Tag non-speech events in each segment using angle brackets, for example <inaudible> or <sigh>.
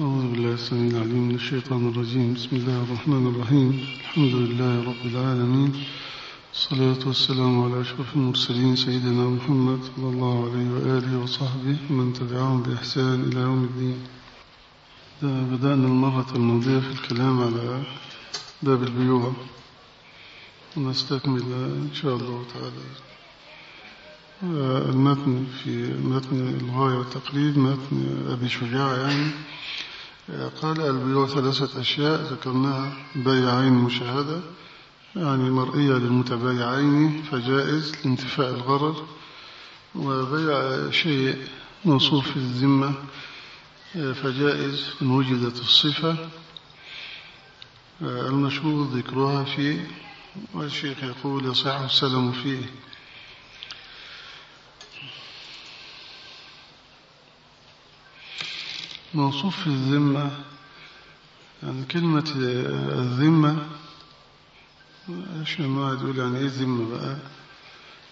أعوذ بالله السميع العليم من الشيطان الرجيم. بسم الله الرحمن الرحيم. الحمد لله رب العالمين. الصلاة والسلام على أشرف المرسلين سيدنا محمد صلى الله عليه وآله وصحبه من تبعهم بإحسان إلى يوم الدين. بدأنا المرة الماضية في الكلام على باب البيوع. ونستكمل إن شاء الله تعالى. المتن في متن الغاية والتقليد متن أبي شجاع يعني. قال البيوع ثلاثة أشياء ذكرناها بيعين مشاهدة يعني مرئية للمتبايعين فجائز لانتفاء الغرر وبيع شيء موصوف في الذمة فجائز إن وجدت الصفة. المشهور ذكرها فيه والشيخ يقول يصح السلم فيه. موصوف في الذمة يعني كلمة الذمة عشان ما يقول يعني إيه ذمة بقى؟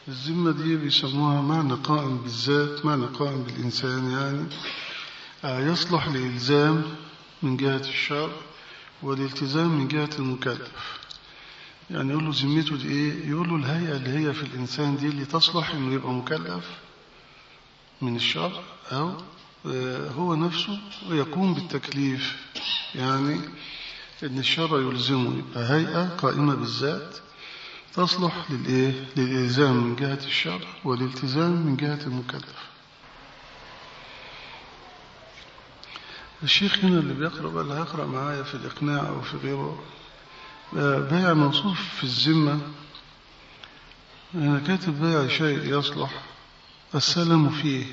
الذمة دي بيسموها معنى قائم بالذات معنى قائم بالإنسان يعني يصلح لإلزام من جهة الشرع والالتزام من جهة المكلف. يعني يقول له ذمته دي إيه؟ يقول له الهيئة اللي هي في الإنسان دي اللي تصلح إنه يبقى مكلف من الشرع أو هو نفسه ويقوم بالتكليف. يعني إن الشرع يلزمه يبقى هيئة قائمة بالذات تصلح للإيه؟ للإلزام من جهة الشرع والالتزام من جهة المكلف. الشيخ هنا اللي بيقرأ بقى اللي هيقرأ معايا في الإقناع أو في غيره بيع موصوف في الذمة. أنا كاتب بيع شيء يصلح السلم فيه.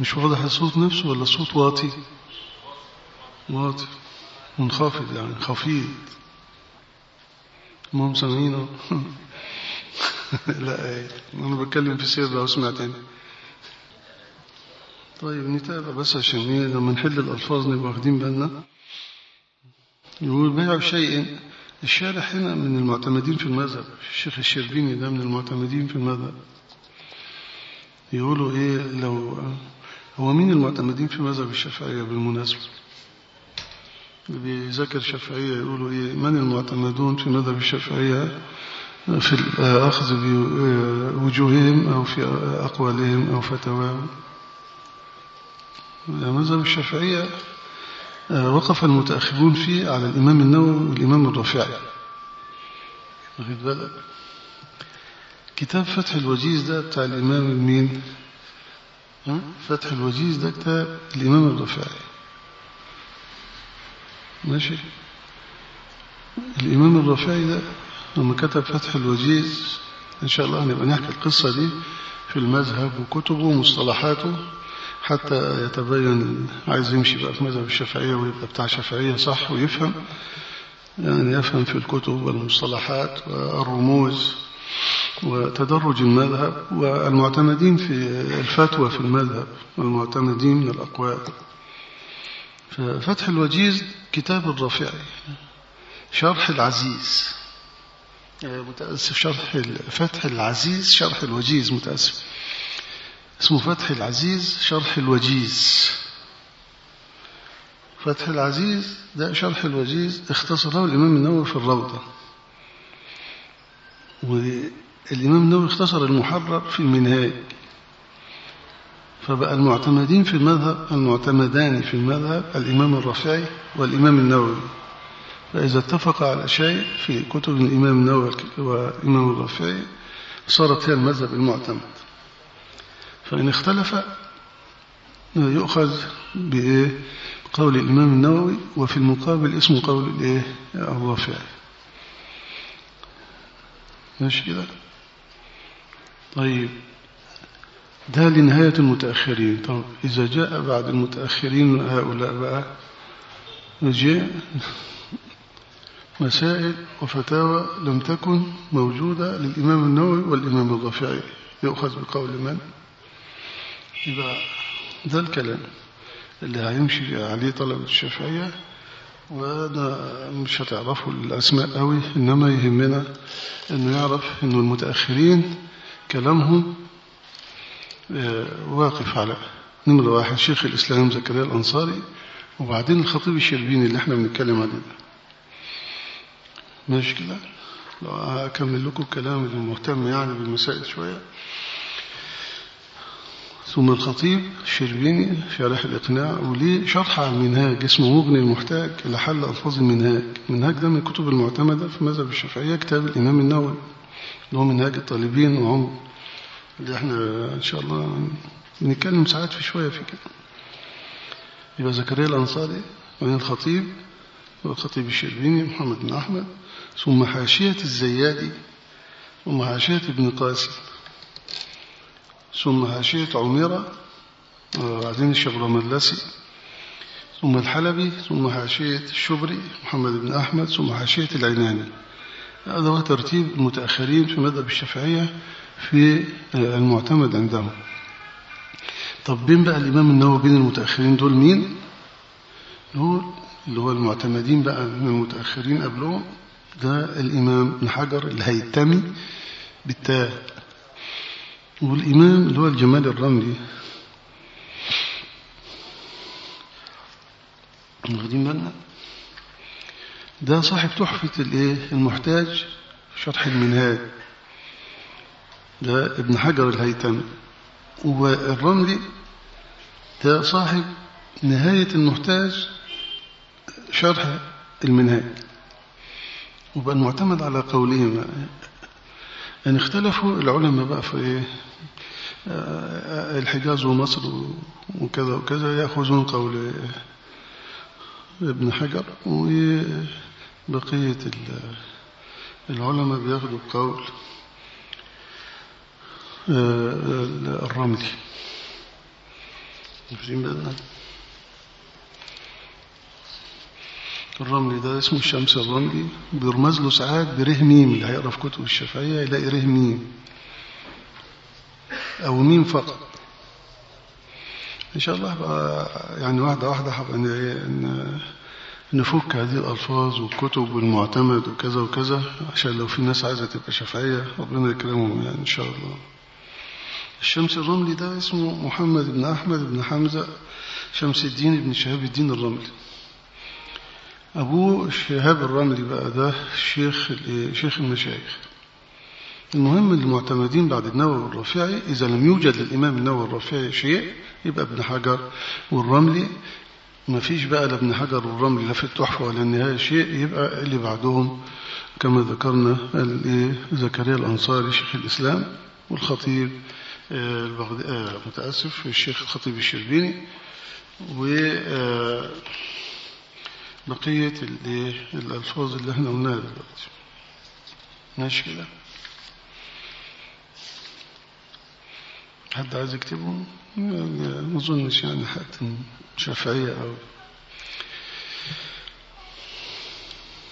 مش واضح الصوت نفسه ولا الصوت واطي؟ واطي. منخفض يعني خفيض. ما سامعينه؟ <laughs> لا إيه. أنا بتكلم في سر لو سمعتني طيب نتابع بس عشان إيه لما نحل الألفاظ نبقى واخدين بالنا. يقول بيع شيء. الشارح هنا من المعتمدين في المذهب. الشيخ الشربيني ده من المعتمدين في المذهب. يقولوا إيه لو هو مين المعتمدين في مذهب الشافعية بالمناسبة؟ بيذاكر الشافعية يقولوا إيه؟ من المعتمدون في مذهب الشافعية في الأخذ بوجوههم أو في أقوالهم أو فتواهم مذهب الشافعية وقف المتأخرون فيه على الإمام النووي والإمام الرافعي. واخد بالك؟ كتاب فتح الوجيز ده بتاع الإمام المين فتح الوجيز ده كتاب الإمام الرافعي ماشي؟ الإمام الرافعي ده لما كتب فتح الوجيز إن شاء الله هنبقى نحكي القصة دي في المذهب وكتبه ومصطلحاته حتى يتبين عايز يمشي بقى في مذهب الشافعية ويبقى بتاع شافعية صح؟ ويفهم. يعني يفهم في الكتب والمصطلحات والرموز. وتدرج المذهب والمعتمدين في الفتوى في المذهب والمعتمدين من الأقوال. ففتح الوجيز كتاب الرافعي شرح العزيز. متأسف شرح فتح العزيز شرح الوجيز متأسف. اسمه فتح العزيز شرح الوجيز. فتح العزيز ده شرح الوجيز اختصره الإمام النووي في الروضة. والإمام النووي اختصر المحرر في المنهاج. فبقى المعتمدين في المذهب المعتمدان في المذهب الإمام الرافعي والإمام النووي. فإذا اتفق على شيء في كتب الإمام النووي والإمام الرافعي صارت هي المذهب المعتمد. فإن اختلف يؤخذ بإيه؟ قول الإمام النووي وفي المقابل اسمه قول الإيه؟ الرافعي. ماشي كده؟ طيب. ده لنهاية المتأخرين. طب إذا جاء بعد المتأخرين هؤلاء بقى جاء <laughs> مسائل وفتاوى لم تكن موجودة للإمام النووي والإمام الرافعي. يؤخذ بقول من؟ يبقى ده الكلام اللي هيمشي عليه طلبة الشافعية وده مش هتعرفوا الأسماء قوي إنما يهمنا إنه يعرف إنه المتأخرين كلامهم واقف على نمرة واحد شيخ الإسلام زكريا الأنصاري وبعدين الخطيب الشربيني اللي إحنا بنتكلم عليه ده. ماشي كده؟ لو أكمل لكم الكلام اللي مهتم يعني بالمسائل شوية. ثم الخطيب الشربيني شارح الإقناع وليه شرح على المنهاج اسمه مغني المحتاج إلى حل ألفاظ المنهاج. المنهاج ده من الكتب المعتمدة في مذهب الشافعية كتاب الإمام النووي. اللي هو منهاج الطالبين وعمر اللي إحنا إن شاء الله بنتكلم ساعات في شوية في كده. يبقى زكريا الأنصاري وبعدين الخطيب والخطيب الشربيني محمد بن أحمد ثم حاشية الزيادي ثم حاشية ابن قاسم ثم حاشية عميرة وبعدين الشبرملسي ثم الحلبي ثم حاشية الشبري محمد بن أحمد ثم حاشية العناني. هذا هو ترتيب المتأخرين في مذهب الشافعية في المعتمد عندهم. طب بين بقى الإمام النووي بين المتأخرين دول مين؟ دول اللي هو المعتمدين بقى من المتأخرين قبلهم ده الإمام ابن حجر الهيتمي بالتاء. والإمام اللي هو الجمال الرملي. واخدين بالنا؟ ده صاحب تحفة الإيه؟ المحتاج شرح المنهاج. ده ابن حجر الهيتمي والرملي ده صاحب نهاية المحتاج شرح المنهاج. وبقى المعتمد على قولهما يعني اختلفوا العلماء بقى في إيه؟ الحجاز ومصر وكذا وكذا يأخذون قول ابن حجر وبقية العلماء بياخذوا قول الرملي الرملي ده اسمه الشمس الرملي بيرمز له ساعات بره ميم اللي هيقرا في كتب الشافعية يلاقي ره ميم. أو ميم فقط. إن شاء الله بقى يعني واحدة واحدة حبقى نفك هذه الألفاظ والكتب والمعتمد وكذا وكذا عشان لو في ناس عايزة تبقى شافعية ربنا يكرمهم يعني إن شاء الله. الشمس الرملي ده اسمه محمد بن أحمد بن حمزة شمس الدين بن شهاب الدين الرملي. أبوه شهاب الرملي بقى ده شيخ شيخ المشايخ. المهم المعتمدين بعد النووي والرافعي إذا لم يوجد للإمام النووي والرافعي شيء يبقى ابن حجر والرملي ما فيش بقى لابن حجر والرملي لا في التحفة ولا النهاية شيء يبقى اللي بعدهم كما ذكرنا زكريا الأنصاري شيخ الإسلام والخطيب متأسف الشيخ الخطيب الشربيني و بقية الألفاظ اللي إحنا قلناها دلوقتي. ماشي كده؟ حد عايز يكتبه ما أظنش يعني حد شافعية أو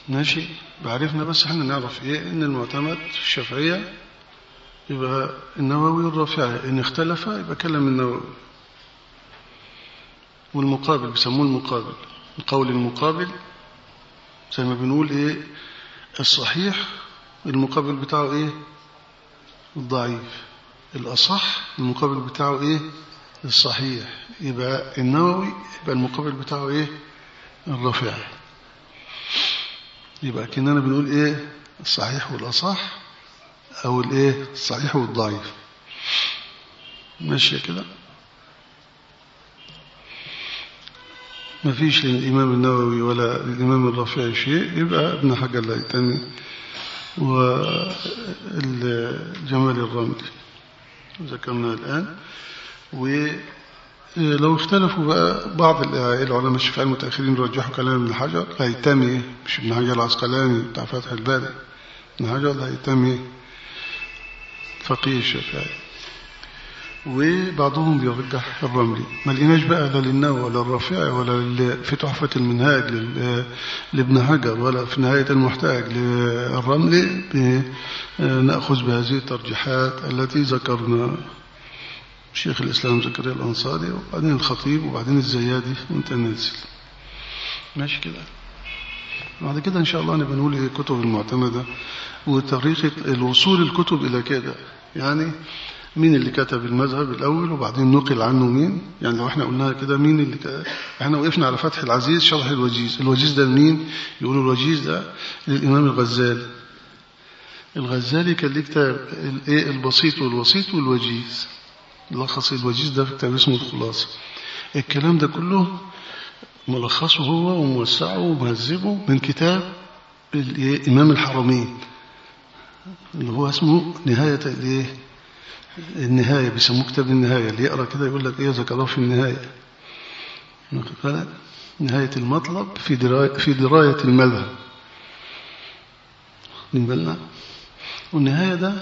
ماشي؟ بعرفنا بس إحنا نعرف إيه؟ إن المعتمد الشافعية يبقى النووي والرافعي. إن اختلف يبقى كلام النووي. والمقابل بيسموه المقابل. القول المقابل زي ما بنقول إيه؟ الصحيح. المقابل بتاعه إيه؟ الضعيف. الأصح المقابل بتاعه إيه؟ الصحيح يبقى النووي يبقى المقابل بتاعه إيه؟ الرافعي. يبقى كأننا بنقول إيه؟ الصحيح والأصح أو الإيه؟ الصحيح والضعيف. ماشية كده؟ ما فيش للإمام النووي ولا للإمام الرافعي شيء يبقى ابن حجر الهيتمي والجمال الرملي. ذكرنا الآن. ولو اختلفوا بقى بعض العلماء الشافعية المتأخرين رجحوا كلام ابن حجر الهيتمي مش ابن حجر العسقلاني بتاع فتح الباري. ابن حجر الهيتمي فقيه الشافعي وبعضهم بيرجح الرملي ما لقيناش بقى لا للنووي ولا الرافعي ولا في تحفة المنهاج لابن حجر ولا في نهاية المحتاج للرملي نأخذ بهذه الترجيحات التي ذكرنا. شيخ الإسلام زكريا الأنصاري وبعدين الخطيب وبعدين الزيادي وانت نازل ماشي كده. بعد كده إن شاء الله نبقى نقول الكتب المعتمدة وطريقة الوصول الكتب إلى كده. يعني مين اللي كتب المذهب الأول وبعدين نقل عنه مين؟ يعني لو إحنا قلناها كده مين اللي كتب إحنا وقفنا على فتح العزيز شرح الوجيز. الوجيز ده مين يقولوا الوجيز ده للإمام الغزالي. الغزالي كان ليه كتاب الايه البسيط والوسيط والوجيز. لخص الوجيز ده في كتاب اسمه الخلاصة. الكلام ده كله ملخصه هو وموسعه ومهذبه من كتاب الإمام الحرمين اللي هو اسمه نهاية الإيه؟ النهاية بيسموه كتاب النهاية اللي يقرأ كده يقول لك إيه ذكره في النهاية. نهاية المطلب في دراية, في دراية المذهب. من بالنا؟ والنهاية ده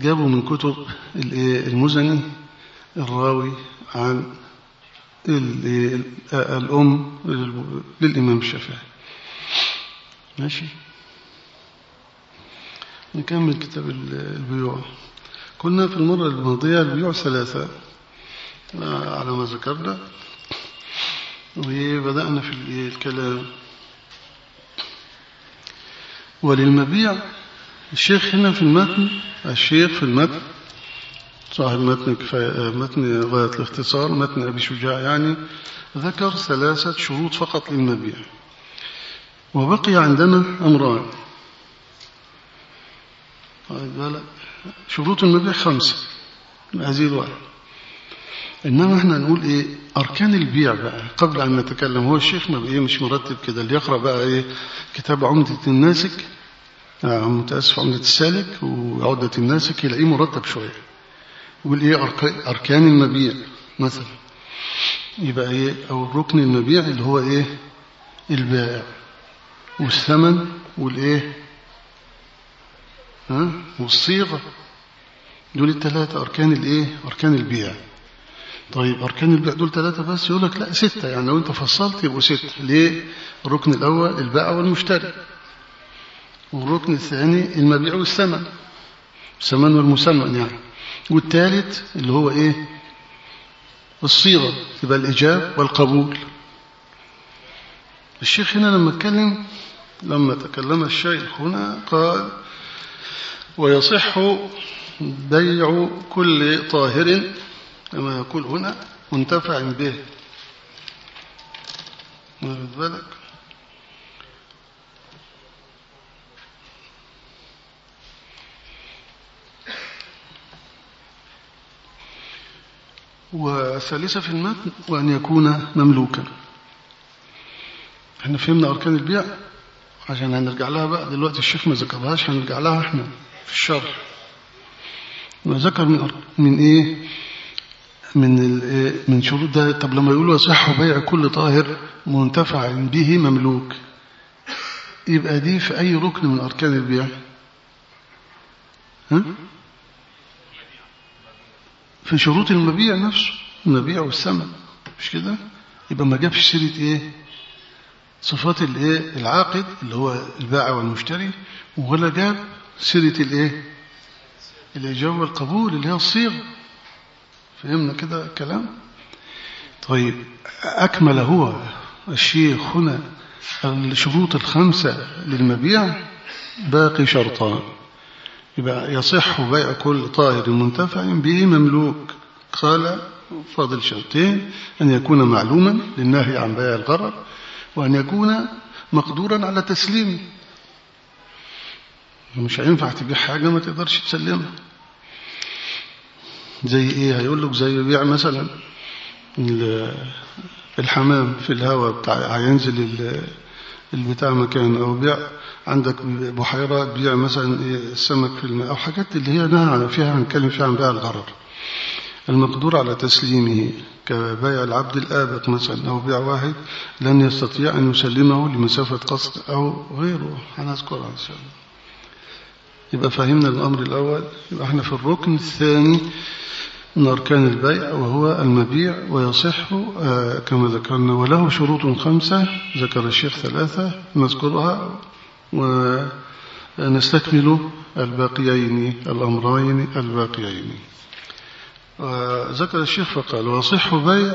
جابوا من كتب المزني الراوي عن الأم للإمام الشافعي. ماشي؟ نكمل كتاب البيوع. كنا في المرة الماضية البيوع ثلاثة. على ما ذكرنا. وبدأنا في الكلام. وللمبيع الشيخ هنا في المتن الشيخ في المتن صاحب متن كفاية متن غاية الاختصار متن أبي شجاع يعني ذكر ثلاثة شروط فقط للمبيع. وبقي عندنا أمران. شروط المبيع خمسة هذه الواحد إنما إحنا نقول إيه أركان البيع بقى قبل أن نتكلم هو الشيخ ما بإيه مش مرتب كده اللي يقرأ بقى إيه كتاب عمدة الناسك آه متأسف عمدة السالك وعودة الناسك يلاقيه مرتب شوية. يقول إيه؟ أركان المبيع مثلا. يبقى إيه؟ أو الركن المبيع اللي هو إيه؟ البائع. والثمن والإيه؟ ها؟ والصيغة. دول الثلاثة أركان الإيه؟ أركان البيع. طيب أركان البيع دول ثلاثة بس؟ يقول لك لا ستة. يعني لو أنت فصلت يبقوا ستة. ليه؟ الركن الأول البائع والمشتري. والركن الثاني المبيع والثمن. الثمن والمسمن يعني. والثالث اللي هو إيه؟ الصيغة يبقى الإجاب والقبول. الشيخ هنا لما اتكلم لما تكلم الشيخ هنا قال ويصح بيع كل طاهر كما يقول هنا منتفع به. بالك؟ والثالثة في المتن وأن يكون مملوكا. إحنا فهمنا أركان البيع عشان هنرجع لها بقى. دلوقتي الشيخ ما ذكرهاش هنرجع لها إحنا في الشرح. وذكر من من إيه؟ من من شروط ده. طب لما يقولوا يصح بيع كل طاهر منتفع به مملوك. يبقى دي في أي ركن من أركان البيع؟ ها؟ في شروط المبيع نفسه المبيع والثمن مش كده؟ يبقى ما جابش سيرة إيه؟ صفات الإيه؟ العاقد اللي هو البائع والمشتري ولا جاب سيرة الإيه؟ الإجابة والقبول اللي هي الصيغة. فهمنا كده الكلام؟ طيب أكمل هو الشيخ هنا الشروط الخمسة للمبيع باقي شرطان. يبقى يصح بيع كل طاهر منتفع به مملوك. قال فاضل شرطين أن يكون معلوما للنهي عن بيع الغرر وأن يكون مقدورا على تسليمه. مش هينفع تبيع حاجة ما تقدرش تسلمها. زي إيه؟ هيقول لك زي بيع مثلا الحمام في الهواء بتاع هينزل البتاع مكان أو بيع عندك بحيرة بيع مثلا السمك في الماء أو حاجات اللي هي نهى فيها هنتكلم فيها عن بيع الغرر. المقدور على تسليمه كبيع العبد الآبق مثلا أو بيع واحد لن يستطيع أن يسلمه لمسافة قصد أو غيره. هنذكرها إن شاء الله. يبقى فهمنا الأمر الأول. يبقى إحنا في الركن الثاني. من أركان البيع وهو المبيع ويصح كما ذكرنا وله شروط خمسة ذكر الشيخ ثلاثة نذكرها ونستكمل الباقيين الأمرين الباقيين. ذكر الشيخ فقال ويصح بيع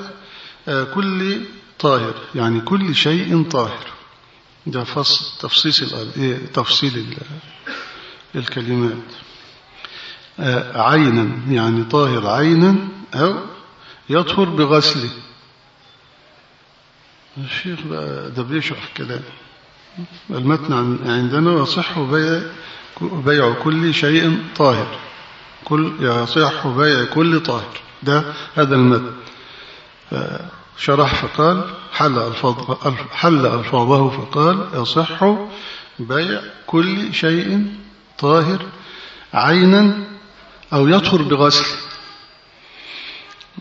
كل طاهر يعني كل شيء طاهر. ده فصل تفصيل تفصيل الكلمات. آه، عينا يعني طاهر عينا أو يطهر بغسله. الشيخ بقى ده بيشرح كلام المتن عندنا يصح بيع بيع كل شيء طاهر. كل يصح بيع كل طاهر. ده هذا المتن. شرح فقال حل ألفاظ حل ألفاظه فقال يصح بيع كل شيء طاهر عينا أو يطهر بغسل.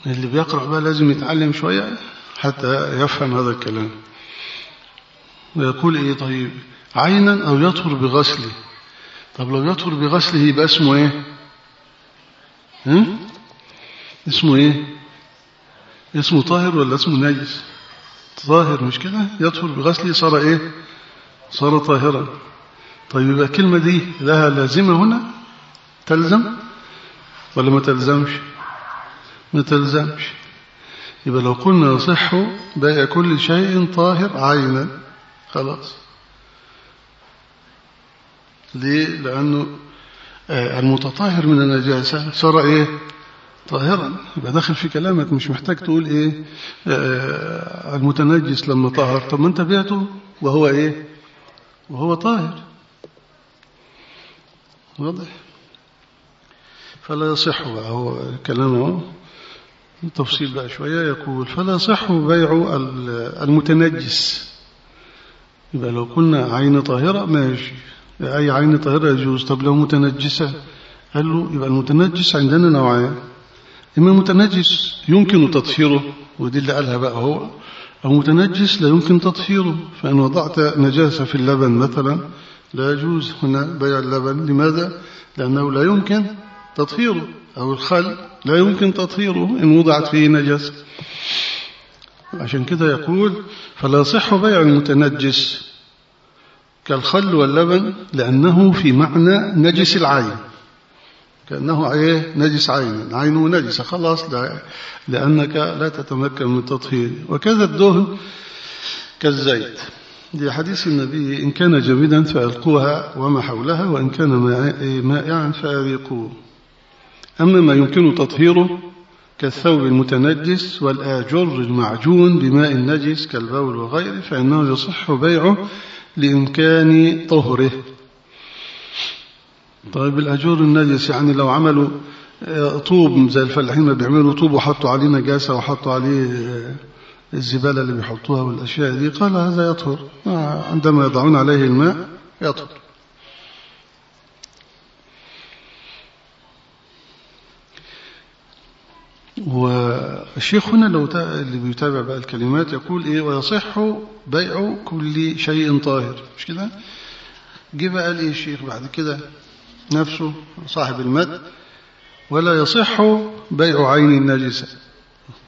اللي بيقرأ بقى لازم يتعلم شوية حتى يفهم هذا الكلام. ويقول إيه طيب؟ عينا أو يطهر بغسله. طب لو يطهر بغسله يبقى اسمه إيه؟ هم؟ اسمه إيه؟ اسمه طاهر ولا اسمه نجس؟ طاهر مش كده؟ يطهر بغسله صار إيه؟ صار طاهرا. طيب يبقى الكلمة دي لها لازمة هنا؟ تلزم؟ ولا ما تلزمش؟ ما تلزمش. يبقى لو قلنا يصح بيع كل شيء طاهر عينا. خلاص. ليه؟ لأنه المتطهر من النجاسة. صار إيه؟ طاهرا. يبقى داخل في كلامك مش محتاج تقول إيه؟ المتنجس لما طهر. طب ما أنت بعته وهو إيه؟ وهو طاهر. واضح؟ فلا يصح هو كلامه تفصيل بقى شوية يقول فلا يصح بيع المتنجس. يبقى لو قلنا عين طاهرة ماشي. أي عين طاهرة يجوز؟ طب لو متنجسة؟ قال له يبقى المتنجس عندنا نوعين إما متنجس يمكن تطهيره ودي اللي قالها بقى هو أو متنجس لا يمكن تطهيره. فإن وضعت نجاسة في اللبن مثلا لا يجوز هنا بيع اللبن. لماذا؟ لأنه لا يمكن تطهيره أو الخل لا يمكن تطهيره إن وضعت فيه نجاسة عشان كده يقول فلا صح بيع المتنجس كالخل واللبن لأنه في معنى نجس العين. كأنه إيه؟ نجس عين. عينه نجسة خلاص لا لأنك لا تتمكن من تطهيره وكذا الدهن كالزيت. دي حديث النبي. إن كان جميدا فألقوها وما حولها وإن كان مائعا فأذيقوه. أما ما يمكن تطهيره كالثوب المتنجس والآجر المعجون بماء النجس كالبول وغيره فإنه يصح بيعه لإمكان طهره. طيب الأجور النجس يعني لو عملوا طوب زي الفلاحين ما بيعملوا طوب وحطوا عليه نجاسة وحطوا عليه الزبالة اللي بيحطوها والأشياء دي قال هذا يطهر. عندما يضعون عليه الماء يطهر. والشيخ هنا لو اللي بيتابع بقى الكلمات يقول إيه؟ ويصح بيع كل شيء طاهر. مش كده؟ جه بقى قال إيه الشيخ بعد كده؟ نفسه صاحب المد ولا يصح بيع عين النجسة.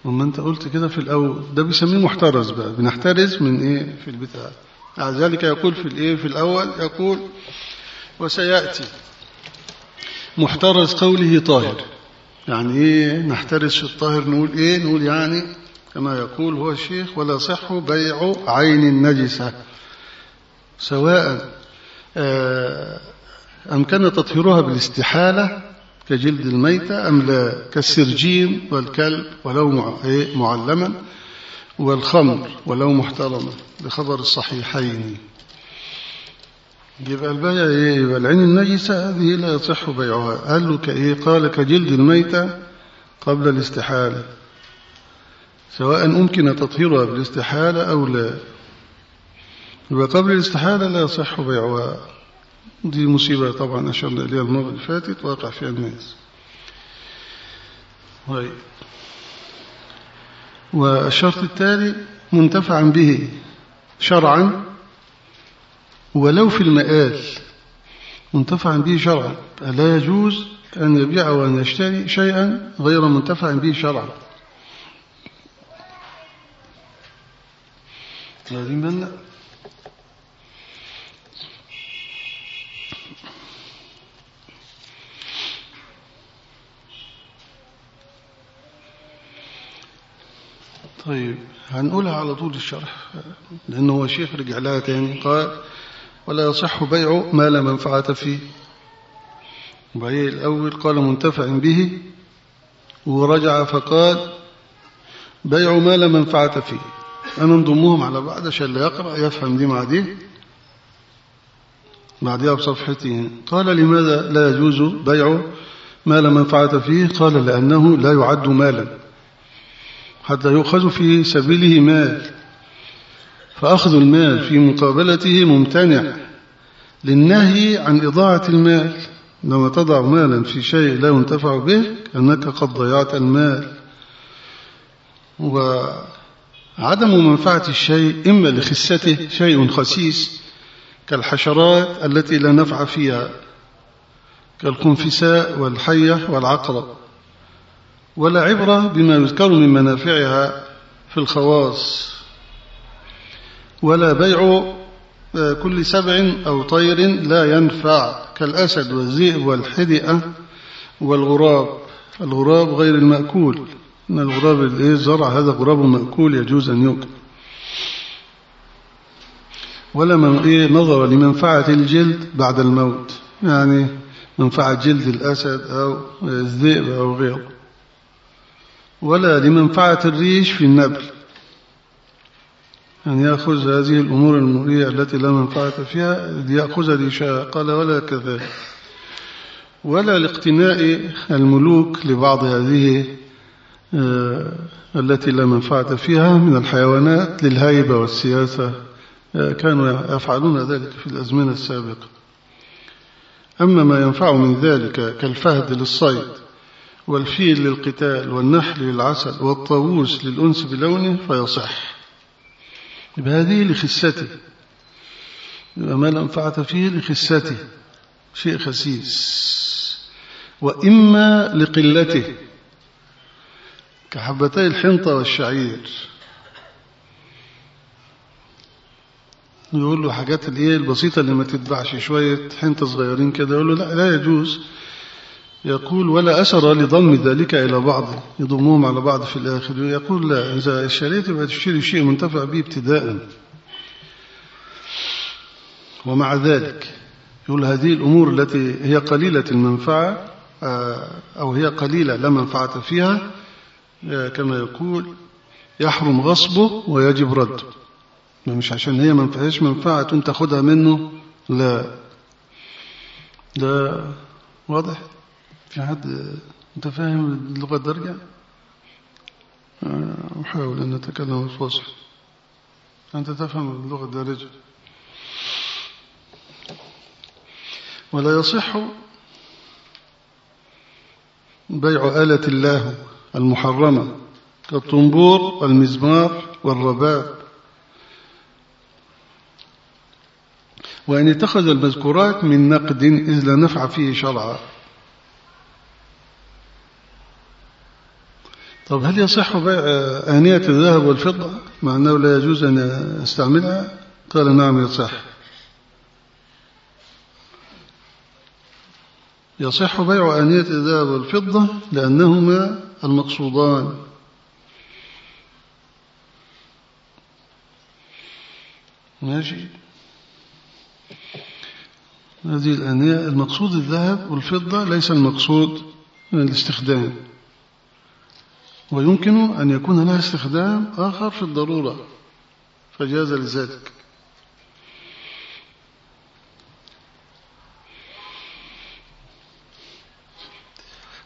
وما أنت قلت كده في الأول. ده بيسميه محترز بقى. بنحترز من إيه؟ في البتاع. ذلك يقول في الإيه؟ في الأول يقول وسيأتي. محترز قوله طاهر. يعني إيه نحترز في الطاهر نقول إيه؟ نقول يعني كما يقول هو الشيخ ولا صح بيع عين النجسة. سواء أمكن تطهيرها بالاستحالة كجلد الميتة أم لا كالسرجين والكلب ولو معلما والخمر ولو محترما بخبر الصحيحين. يبقى البيع إيه؟ يبقى العين النجسة هذه لا يصح بيعها. قال له كإيه؟ قال كجلد الميتة قبل الاستحالة. سواء أمكن تطهيرها بالاستحالة أو لا. يبقى قبل الاستحالة لا يصح بيعها. دي مصيبة طبعا أشرنا إليها المرة اللي فاتت واقع فيها الناس. طيب. والشرط التالي منتفعا به شرعا ولو في المآل منتفعا به شرعا. لا يجوز أن يبيع وأن يشتري شيئا غير منتفع به شرعا. طيب هنقولها على طول الشرح لأنه هو شيخ رجع لها تاني. قال ولا يصح بيع ما لا منفعة فيه. وهي الأول قال منتفع به ورجع فقال بيع ما لا منفعة فيه. أنا نضمهم على بعض عشان لا يقرأ يفهم دي مع دي. بعدها بصفحتين. قال لماذا لا يجوز بيع ما لا منفعة فيه؟ قال لأنه لا يعد مالا. حتى يؤخذ في سبيله مال. فأخذ المال في مقابلته ممتنع للنهي عن إضاعة المال. لما تضع مالا في شيء لا ينتفع به كأنك قد ضيعت المال. وعدم منفعة الشيء إما لخسته شيء خسيس كالحشرات التي لا نفع فيها كالخنفساء والحية والعقرب. ولا عبرة بما يذكر من منافعها في الخواص. ولا بيع كل سبع أو طير لا ينفع كالأسد والذئب والحدئة والغراب. الغراب غير المأكول. إن الغراب الزرع هذا غراب مأكول يجوز أن يؤكل ولا إيه نظر لمنفعة الجلد بعد الموت. يعني منفعة جلد الأسد أو الذئب أو غيره. ولا لمنفعة الريش في النبل. أن يأخذ هذه الأمور المرية التي لا منفعة فيها ليأخذ ريشها قال ولا كذلك. ولا لاقتناء الملوك لبعض هذه التي لا منفعة فيها من الحيوانات للهيبة والسياسة. كانوا يفعلون ذلك في الأزمنة السابقة. أما ما ينفع من ذلك كالفهد للصيد والفيل للقتال والنحل للعسل والطاووس للأنس بلونه فيصح. بهذه لخسته ما لا منفعة فيه لخسته شيء خسيس. وإما لقلته. كحبتي الحنطة والشعير. يقول له حاجات الايه البسيطة اللي ما تتبعش شوية حنطة صغيرين كده. يقول له لا لا يجوز. يقول ولا أثر لضم ذلك إلى بعض يضمهم على بعض في الآخر يقول لا إذا اشتريت يبقى تشتري شيء منتفع به ابتداء. ومع ذلك يقول هذه الأمور التي هي قليلة المنفعة أو هي قليلة لا منفعة فيها كما يقول يحرم غصبه ويجب رده مش عشان هي فيهاش منفعة تاخدها منه؟ لا. ده واضح؟ في حد انت فاهم اللغة الدرجة. أحاول أن أتكلم الفصل أنت تفهم اللغة الدارجة. ولا يصح بيع آلة الله المحرمة كالطنبور والمزمار والرباب. وأن اتخذ المذكورات من نقد إذ لا نفع فيه شرعا. طب هل يصح بيع آنية الذهب والفضة مع أنه لا يجوز أن استعملها قال نعم يصح. يصح بيع آنية الذهب والفضة لأنهما المقصودان. ماشي. هذه الآنية المقصود الذهب والفضة ليس المقصود من الاستخدام. ويمكن أن يكون لها استخدام آخر في الضرورة فجاز لذلك.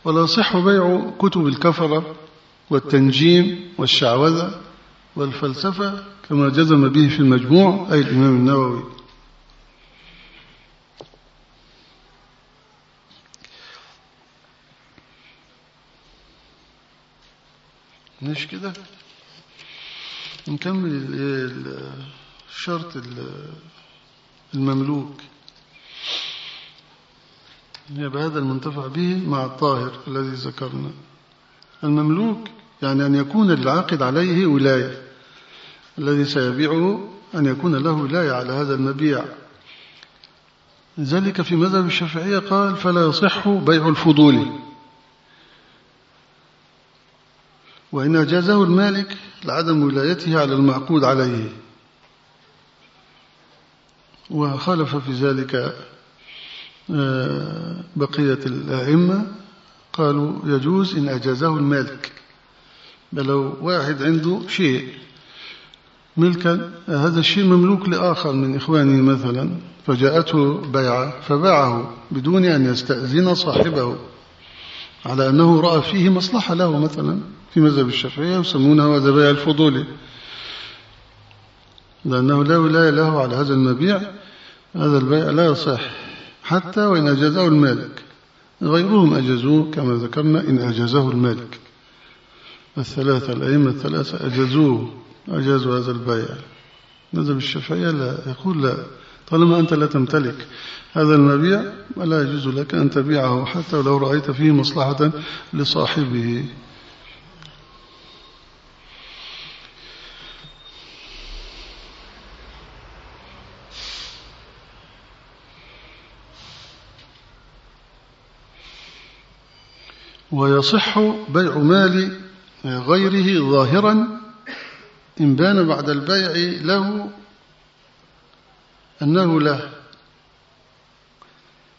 ولا يصح بيع كتب الكفرة والتنجيم والشعوذة والفلسفة كما جزم به في المجموع أي الإمام النووي. مش كده؟ نكمل الشرط المملوك. يبقى هذا المنتفع به مع الطاهر الذي ذكرنا. المملوك يعني أن يكون للعاقد عليه ولاية الذي سيبيعه أن يكون له ولاية على هذا المبيع. ذلك في مذهب الشافعية قال فلا يصح بيع الفضول. وإن أجازه المالك لعدم ولايته على المعقود عليه. وخالف في ذلك آه، بقية الأئمة قالوا يجوز إن أجازه المالك. بل لو واحد عنده شيء ملكا هذا الشيء مملوك لآخر من إخوانه مثلا فجاءته بيعة فباعه بدون أن يستأذن صاحبه على أنه رأى فيه مصلحة له مثلا. في مذهب الشافعية يسمونه بيع الفضولي لأنه لا ولاية له على هذا المبيع هذا البيع لا يصح حتى وإن أجازه المالك غيرهم أجازوه كما ذكرنا إن أجازه المالك. الثلاثة الأئمة الثلاثة أجازوه أجازوا هذا البيع. مذهب الشافعية لا يقول لا طالما أنت لا تمتلك هذا المبيع ولا يجوز لك أن تبيعه حتى لو رأيت فيه مصلحة لصاحبه. ويصح بيع مال غيره ظاهرا إن بان بعد البيع له أنه له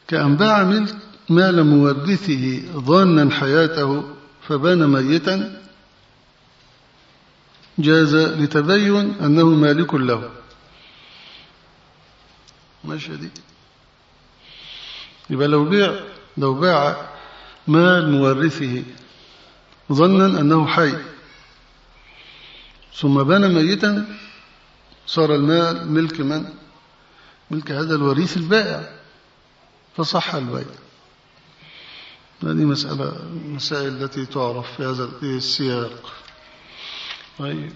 كأن باع ملك مال مورثه ظانا حياته فبان ميتا جاز لتبين أنه مالك له. ماشي دي يبقى لو بيع لو باع مال مورثه ظنا أنه حي. ثم بان ميتا صار المال ملك من؟ ملك هذا الوريث البائع. فصح البيع. هذه مسألة مسائل التي تعرف في هذا السياق. طيب.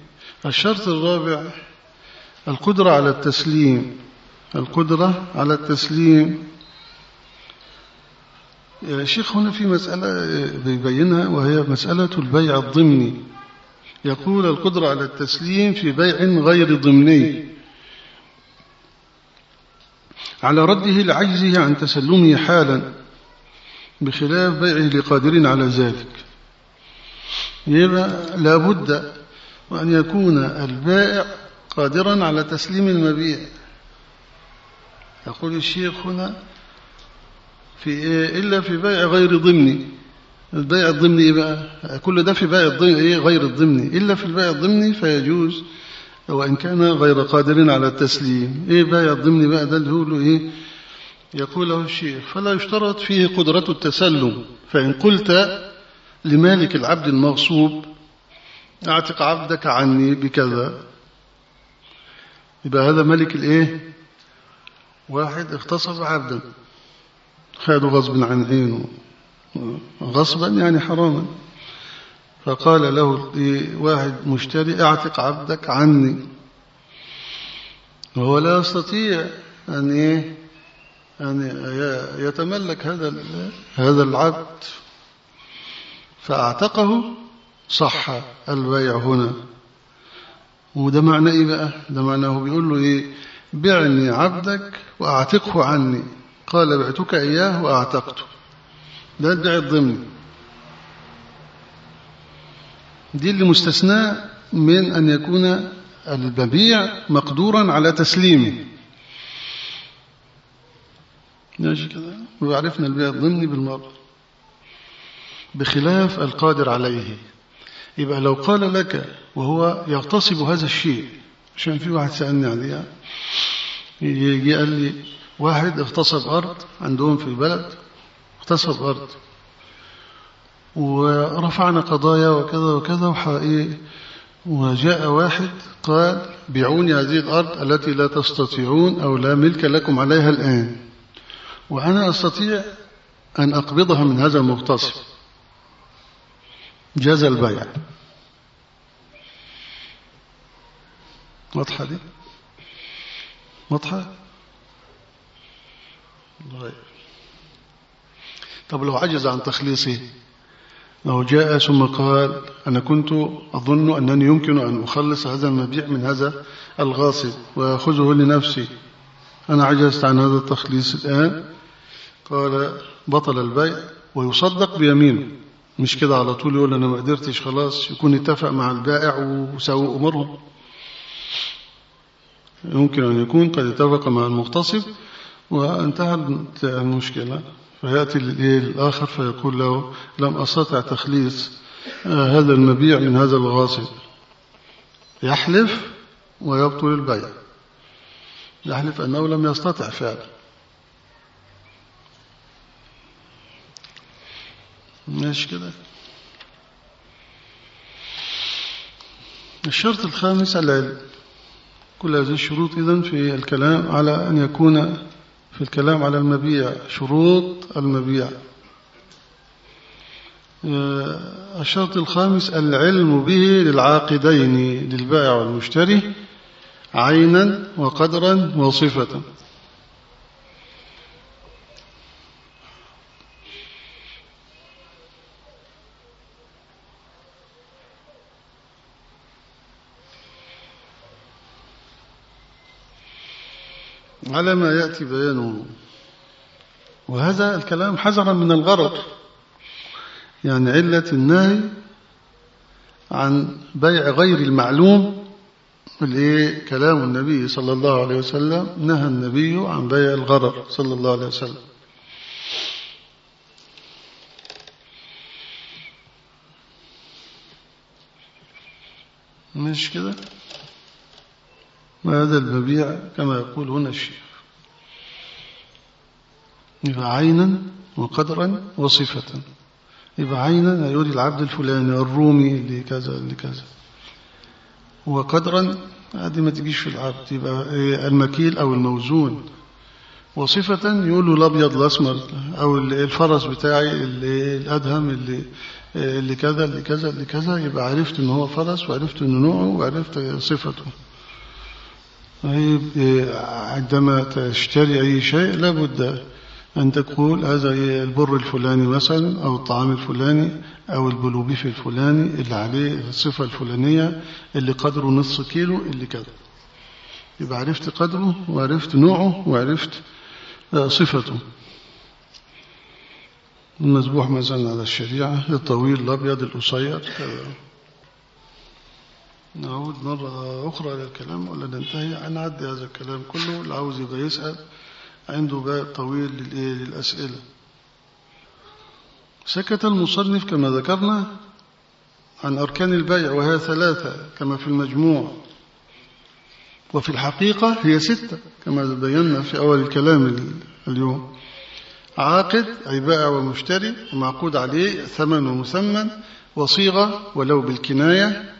الشرط الرابع القدرة على التسليم. القدرة على التسليم. يا شيخ هنا في مسألة بيبينها وهي مسألة البيع الضمني. يقول القدرة على التسليم في بيع غير ضمني. على رده لعجزه عن تسلمه حالا بخلاف بيعه لقادرين على ذلك. يبقى لابد وأن يكون البائع قادرا على تسليم المبيع. يقول الشيخ هنا في إيه؟ إلا في بيع غير ضمني. البيع الضمني إيه بقى؟ كل ده في بيع إيه؟ غير الضمني. إلا في البيع الضمني فيجوز وإن كان غير قادر على التسليم. إيه بيع الضمني بقى؟ ده اللي هو له إيه؟ يقوله الشيخ فلا يشترط فيه قدرة التسلم. فإن قلت لمالك العبد المغصوب أعتق عبدك عني بكذا. يبقى هذا ملك الإيه؟ واحد اغتصب عبدا. خاده غصب عن عينه غصبا يعني حراما. فقال له واحد مشتري أعتق عبدك عني. وهو لا يستطيع أن إيه؟ أن يتملك هذا هذا العبد. فأعتقه صح البيع هنا. وده معنى إيه بقى ده معناه بيقول له إيه؟ بعني عبدك وأعتقه عني. قال بعتك إياه وأعتقته. ده البيع الضمني. دي اللي مستثناء من أن يكون المبيع مقدورا على تسليمه. ماشي كده؟ وعرفنا البيع الضمني بالمرة. بخلاف القادر عليه. يبقى لو قال لك وهو يغتصب هذا الشيء عشان في واحد سألني عليها يجي قال لي واحد اغتصب أرض عندهم في البلد اغتصب أرض. ورفعنا قضايا وكذا وكذا وجاء واحد قال بيعوني هذه الأرض التي لا تستطيعون أو لا ملك لكم عليها الآن. وأنا أستطيع أن أقبضها من هذا المغتصب. جاز البيع. واضحة دي؟ واضحة؟ طب لو عجز عن تخليصه لو جاء ثم قال أنا كنت أظن أنني يمكن أن أخلص هذا المبيع من هذا الغاصب وأخذه لنفسي. أنا عجزت عن هذا التخليص الآن. قال بطل البيع ويصدق بيمينه. مش كده على طول يقول أنا ما قدرتش خلاص يكون اتفق مع البائع وسووا أمرهم يمكن أن يكون قد اتفق مع المغتصب وانتهت المشكلة. فيأتي الآخر فيقول له لم أستطع تخليص آه، هذا المبيع من هذا الغاصب. يحلف ويبطل البيع. يحلف أنه لم يستطع فعلا. ماشي كده. الشرط الخامس العلم كل هذه الشروط إذن في الكلام على أن يكون في الكلام على المبيع شروط المبيع. آه، الشرط الخامس العلم به للعاقدين للبائع والمشتري عينا وقدرا وصفة. على ما يأتي بيانه وهذا الكلام حذرا من الغرر يعني علة النهي عن بيع غير المعلوم اللي كلام النبي صلى الله عليه وسلم نهى النبي عن بيع الغرر صلى الله عليه وسلم. مش كده؟ وهذا المبيع كما يقول هنا الشيخ. يبقى عينا وقدرا وصفة. يبقى عينا يقول العبد الفلاني الرومي اللي كذا اللي كذا. وقدرا هذه ما تجيش في العبد يبقى المكيل أو الموزون. وصفة يقولوا الأبيض الأسمر أو الفرس بتاعي اللي الأدهم اللي اللي كذا اللي كذا اللي كذا. يبقى عرفت إن هو فرس وعرفت إنه نوعه وعرفت صفته. عندما تشتري أي شيء لابد أن تقول هذا البر الفلاني مثلا أو الطعام الفلاني أو البلوبيف الفلاني اللي عليه الصفة الفلانية اللي قدره نصف كيلو اللي كذا. يبقى عرفت قدره وعرفت نوعه وعرفت صفته. المذبوح مثلا على الشريعة الطويل الأبيض القصير كذا. نعود مرة أخرى إلى الكلام ولا ننتهي. نعدي هذا الكلام كله. اللي عاوز يبقى يسأل عنده باب طويل للأسئلة. سكت المصنف كما ذكرنا عن أركان البيع وهي ثلاثة كما في المجموع. وفي الحقيقة هي ستة كما بينا في أول الكلام اليوم. عاقد أي بائع ومشتري ومعقود عليه ثمن ومثمن وصيغة ولو بالكناية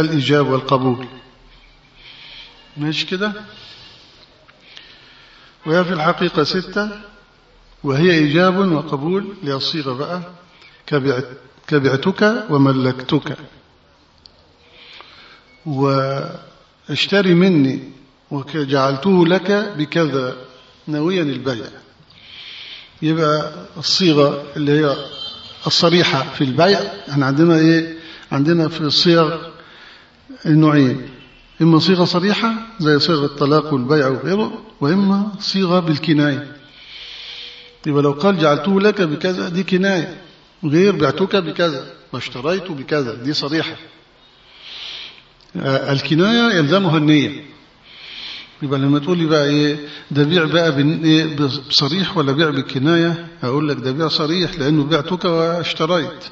الإجاب والقبول. ماشي كده؟ وهي في الحقيقة ستة وهي إيجاب وقبول. للصيغة بقى. كبعتك وملكتك. واشتري مني وجعلته لك بكذا. ناويا البيع. يبقى الصيغة اللي هي الصريحة في البيع. إحنا عندنا إيه؟ عندنا في الصيغ النوعين. إما صيغة صريحة زي صيغة الطلاق والبيع وغيره وإما صيغة بالكناية. يبقى لو قال جعلته لك بكذا دي كناية. غير بعتك بكذا واشتريت بكذا دي صريحة. الكناية يلزمها النية. يبقى لما تقول لي بقى إيه ده بيع بقى إيه بصريح ولا بيع بالكناية؟ أقول لك ده بيع صريح لأنه بعتك واشتريت.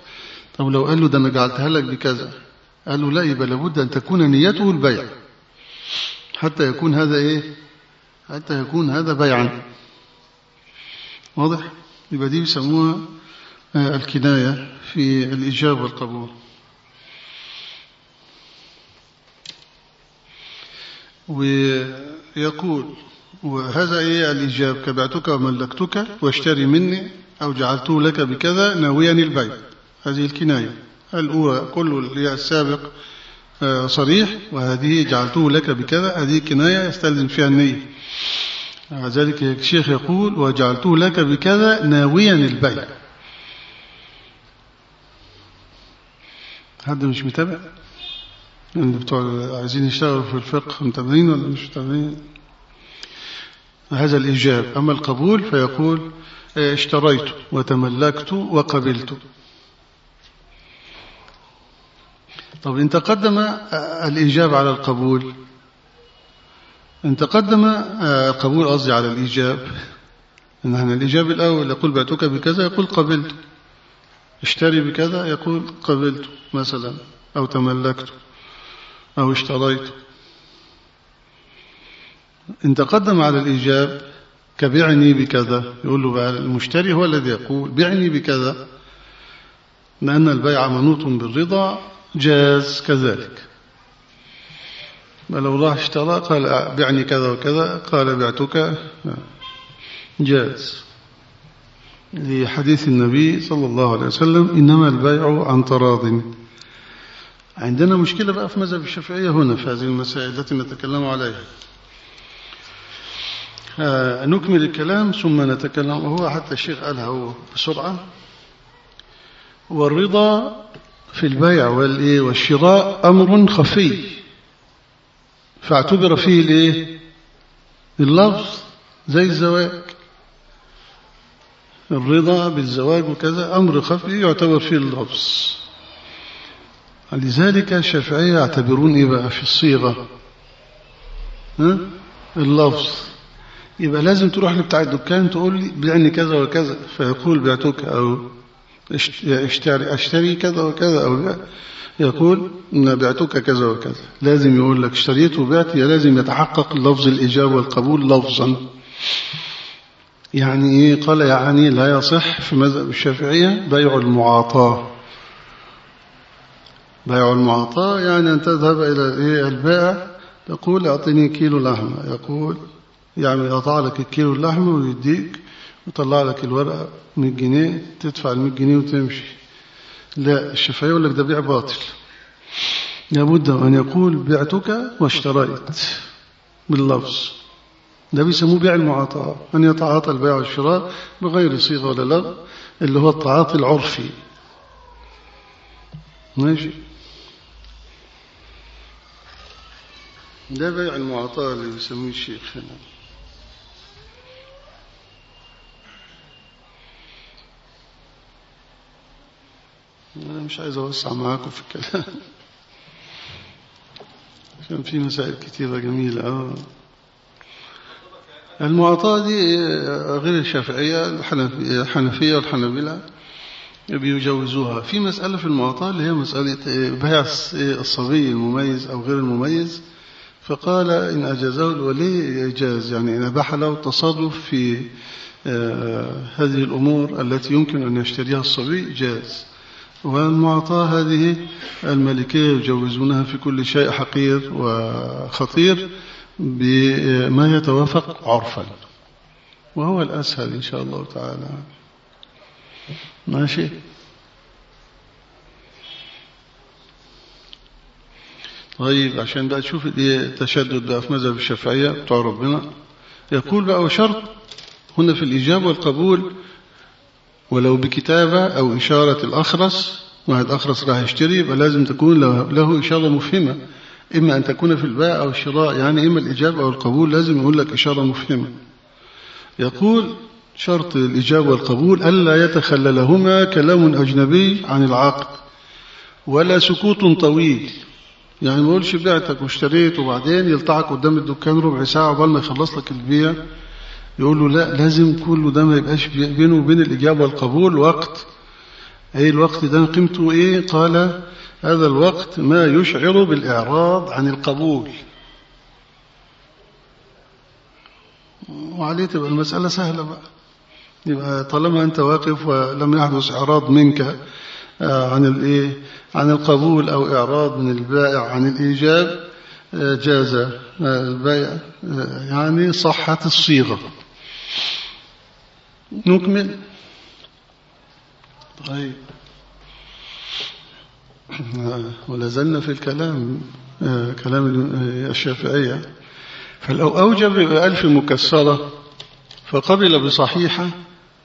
طب لو قال له ده أنا جعلتها لك بكذا. قال له لا يبقى لابد أن تكون نيته البيع. حتى يكون هذا إيه؟ حتى يكون هذا بيعا. واضح؟ يبقى دي بيسموها الكناية في الإجابة والقبول. ويقول وهذا إيه الإجابة كبعتك وملكتك واشتري مني أو جعلته لك بكذا ناويا البيع. هذه الكناية. الأولى كل السابق صريح؟ وهذه جعلته لك بكذا هذه كناية يستلزم فيها النية. ذلك الشيخ يقول وجعلته لك بكذا ناويا البيع. حد مش متابع؟ اللي بتوع عايزين يشتغلوا في الفقه متابعين ولا مش متابعين؟ هذا الإيجاب. أما القبول فيقول اشتريت وتملكت وقبلت. طب إن تقدم الإجابة على القبول. إن تقدم آه، قبول قصدي على الإيجاب. إن إحنا الإيجاب الأول يقول بعتك بكذا يقول قبلت. اشتري بكذا يقول قبلت مثلا أو تملكت أو اشتريت. إن تقدم على الإيجاب كبعني بكذا. يقول له بقى المشتري هو الذي يقول بعني بكذا. لأن البيع منوط بالرضا جاز كذلك. لو راح اشترى قال بعني كذا وكذا قال بعتك. جاز. لحديث النبي صلى الله عليه وسلم إنما البيع عن تراض. عندنا مشكلة بقى في مذهب الشافعية هنا في هذه المسائل التي نتكلم عليها. آه، نكمل الكلام ثم نتكلم. وهو حتى الشيخ قالها بسرعة. والرضا في البيع والشراء أمر خفي. فاعتبر فيه الإيه؟ اللفظ زي الزواج. الرضا بالزواج وكذا أمر خفي يعتبر فيه اللفظ. لذلك الشافعية يعتبرون إيه بقى في الصيغة؟ ها؟ اللفظ. يبقى لازم تروح لبتاع الدكان تقول لي بيعني كذا وكذا فيقول بعتك أو اشتري أشتري كذا وكذا أو يقول بعتك كذا وكذا. لازم يقول لك اشتريت وبعت لازم يتحقق لفظ الإجابة والقبول لفظا. يعني إيه؟ قال يعني لا يصح في مذهب الشافعية بيع المعاطاة. بيع المعاطاة يعني أن تذهب إلى إيه؟ البائع تقول أعطيني كيلو لحمة. يقول يعني يقطع لك الكيلو اللحمة ويديك ويطلع لك الورقة 100 جنيه تدفع ال 100 جنيه وتمشي. لا الشافعية يقول لك ده بيع باطل. لابد أن يقول بعتك واشتريت باللفظ. ده بيسموه بيع المعاطاة. أن يتعاطى البيع والشراء بغير صيغة ولا لغة اللي هو التعاطي العرفي. ماشي؟ ده بيع المعاطاة اللي بيسموه الشيخ هنا. أنا مش عايز أوسع معاكم في الكلام. كان في مسائل كثيرة جميلة آه. المعطاة دي غير الشافعية الحنفية والحنابلة بيجوزوها. في مسألة في المعطاة اللي هي مسألة بيع الصبي المميز أو غير المميز فقال إن أجازه الولي يجاز يعني إن أباح له التصرف في آه، هذه الأمور التي يمكن أن يشتريها الصبي جاز والمعطاة هذه الملكية يجوزونها في كل شيء حقير وخطير بما يتوافق عرفا. وهو الأسهل إن شاء الله تعالى. ماشي؟ طيب عشان بقى تشوف التشدد بقى في مذهب الشافعية بتوع ربنا. يقول بقى وشرط هنا في الإجابة والقبول ولو بكتابة أو إشارة الأخرس واحد أخرس راح يشتري يبقى لازم تكون له إشارة مفهمة. إما أن تكون في البيع أو الشراء يعني إما الإجابة أو القبول لازم يقول لك إشارة مفهمة. يقول شرط الإجابة والقبول ألا يتخللهما كلام أجنبي عن العقد ولا سكوت طويل. يعني ما يقولش بعتك واشتريت وبعدين يلطعك قدام الدكان ربع ساعة قبل ما يخلص لك البيع. يقول له لا لازم كله ده ما يبقاش بينه وبين الإجابة والقبول وقت. أي الوقت ده قيمته إيه؟ قال هذا الوقت ما يشعر بالإعراض عن القبول. وعليه تبقى المسألة سهلة بقى. يبقى طالما أنت واقف ولم يحدث إعراض منك آه، عن الإيه عن القبول أو إعراض من البائع عن الإيجاب آه، جاز آه، البيع يعني صحة الصيغة. نكمل. طيب. ولازلنا في الكلام كلام الشافعية. فلو أوجب ألف مكسرة فقبل بصحيحة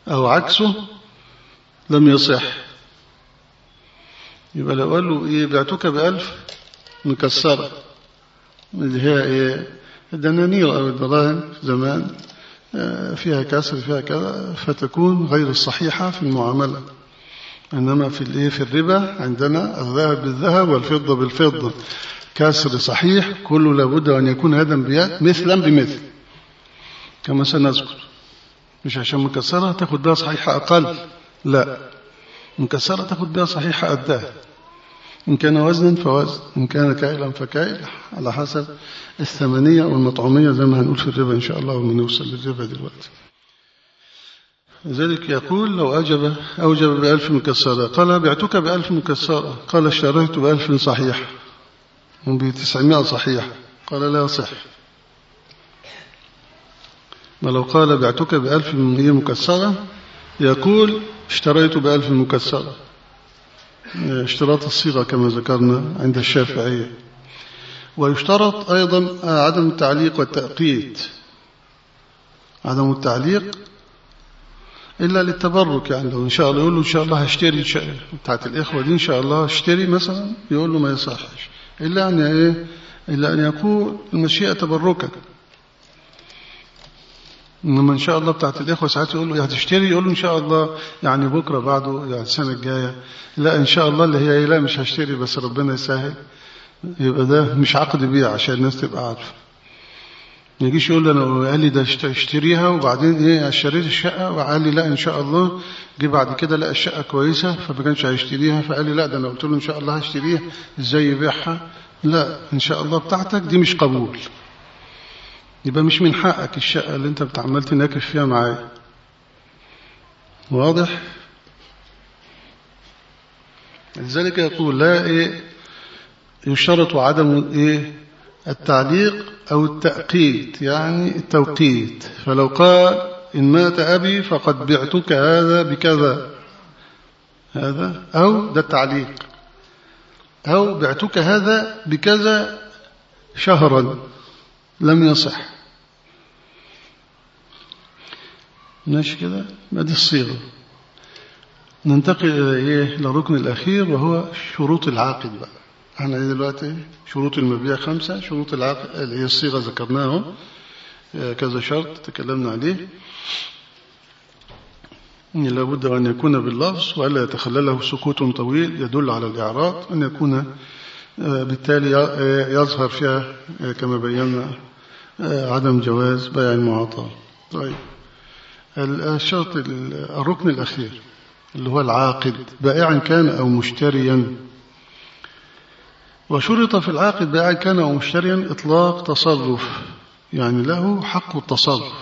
أو عكسه لم يصح. يبقى لو قال له إيه بعتك بألف مكسرة. اللي هي إيه؟ الدنانير أو الدراهم زمان. آه، فيها كسر فيها كذا فتكون غير الصحيحة في المعاملة. إنما في الإيه في الربا عندنا الذهب بالذهب والفضة بالفضة. كسر صحيح كله لابد أن يكون هذا بيد مثلا بمثل. كما سنذكر. مش عشان مكسرة تاخد بها صحيحة أقل. لا. مكسرة تاخد بها صحيحة قدها إن كان وزنا فوزن إن كان كائلا فكائل على حسب الثمنية والمطعومية زي ما هنقول في الربا إن شاء الله ومن نوصل للربا دلوقتي. لذلك يقول لو أجب أوجب بألف مكسرة قال بعتك بألف مكسرة قال اشتريت بألف صحيح. وبتسعمائة صحيح. قال لا يصح ولو قال بعتك بألف مكسرة يقول اشتريت بألف مكسرة. اشتراط الصيغة كما ذكرنا عند الشافعية. ويشترط أيضا عدم التعليق والتأقيد عدم التعليق إلا للتبرك يعني لو إن شاء الله يقول له إن شاء الله هشتري بتاعت الإخوة دي إن شاء الله هشتري مثلا يقول له ما يصحش. إلا أن إيه؟ إلا أن يكون المشيئة تبركا. إنما إن شاء الله بتاعت الإخوة ساعات يقول له هتشتري؟ يقول له إن شاء الله. يعني بكرة بعده يعني السنة الجاية. لا إن شاء الله اللي هي إيه؟ لا مش هشتري بس ربنا يسهل. يبقى ده مش عقد بيع عشان الناس تبقى عارفة. ما يجيش يقول أنا قال لي ده اشتريها وبعدين إيه اشتريت الشقة. وقال لي لا إن شاء الله. جه بعد كده لقى الشقة كويسة فما كانش هيشتريها. فقال لي لا ده أنا قلت له إن شاء الله هشتريها. إزاي يبيعها؟ لا إن شاء الله بتاعتك دي مش قبول. يبقى مش من حقك الشقة اللي انت بتعمل تناكف فيها معايا. واضح؟ لذلك يقول لا إيه يشترط عدم إيه التعليق أو التأقيت يعني التوقيت فلو قال إن مات أبي فقد بعتك هذا بكذا. هذا؟ أو ده التعليق. أو بعتك هذا بكذا شهرا. لم يصح. ماشي كده؟ دي الصيغة ننتقل إلى إيه؟ للركن الأخير وهو شروط العاقد بقى. إحنا دلوقتي شروط المبيع خمسة. شروط العقد اللي هي الصيغة ذكرناها كذا شرط تكلمنا عليه. لابد أن يكون باللفظ وألا يتخلله سكوت طويل يدل على الإعراض. أن يكون بالتالي يظهر فيها كما بينا عدم جواز بيع المعاطاة طيب. الشرط الركن الأخير اللي هو العاقد بائعا كان أو مشتريا. وشرط في العاقد بأن كان أو مشتريا إطلاق تصرف يعني له حق التصرف.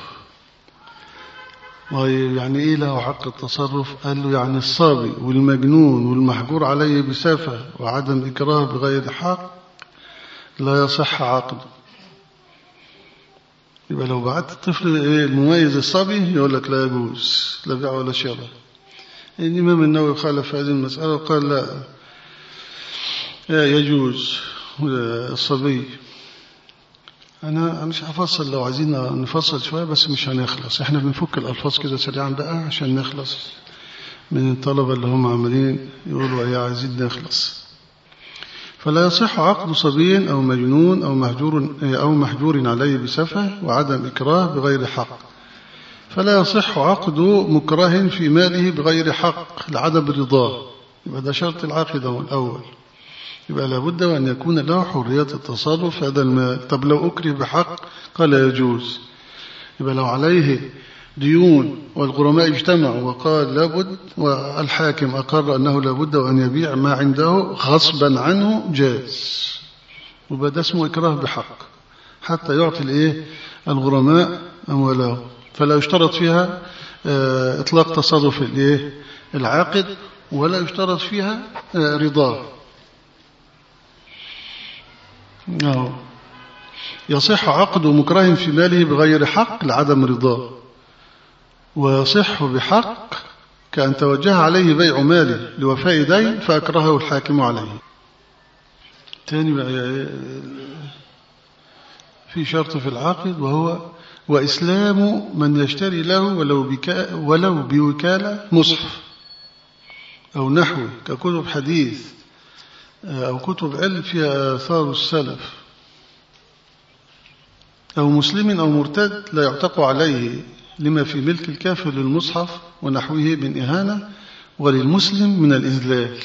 يعني إيه له حق التصرف؟ قال له يعني الصابي والمجنون والمحجور عليه بسافة وعدم إكراه بغير حق لا يصح عقده. يبقى لو بعت الطفل المميز الصبي يقول لك لا يجوز لا بيع ولا شراء. الإمام النووي خالف هذه المسألة وقال لا يجوز الصبي. أنا مش هفصل لو عايزين نفصل شوية بس مش هنخلص. إحنا بنفك الألفاظ كده سريعا بقى عشان نخلص من الطلبة اللي هم عمالين يقولوا يا عايزين نخلص. فلا يصح عقد صبي أو مجنون أو محجور أو محجور عليه بسفة وعدم إكراه بغير حق. فلا يصح عقد مكره في ماله بغير حق لعدم رضاه. يبقى ده شرط العقد الأول. يبقى لابد أن يكون له حرية التصرف في هذا المال. طب لو أكره بحق قال يجوز. يبقى لو عليه ديون والغرماء اجتمعوا وقال لابد والحاكم أقر أنه لابد أن يبيع ما عنده غصبا عنه جاز وبقى ده اسمه إكراه بحق. حتى يعطي الإيه؟ الغرماء أمواله فلا يشترط فيها إطلاق تصرف الإيه؟ العاقد ولا يشترط فيها رضاه أو يصح عقد مكره في ماله بغير حق لعدم رضاه. ويصح بحق كأن توجه عليه بيع ماله لوفاء دين فأكرهه الحاكم عليه. تاني بقى في شرط في العقد وهو وإسلام من يشتري له ولو, بكا ولو بوكالة مصحف أو نحوه ككتب حديث أو كتب علم فيها آثار السلف. أو مسلم أو مرتد لا يعتق عليه. لما في ملك الكافر للمصحف ونحوه من إهانة وللمسلم من الإذلال.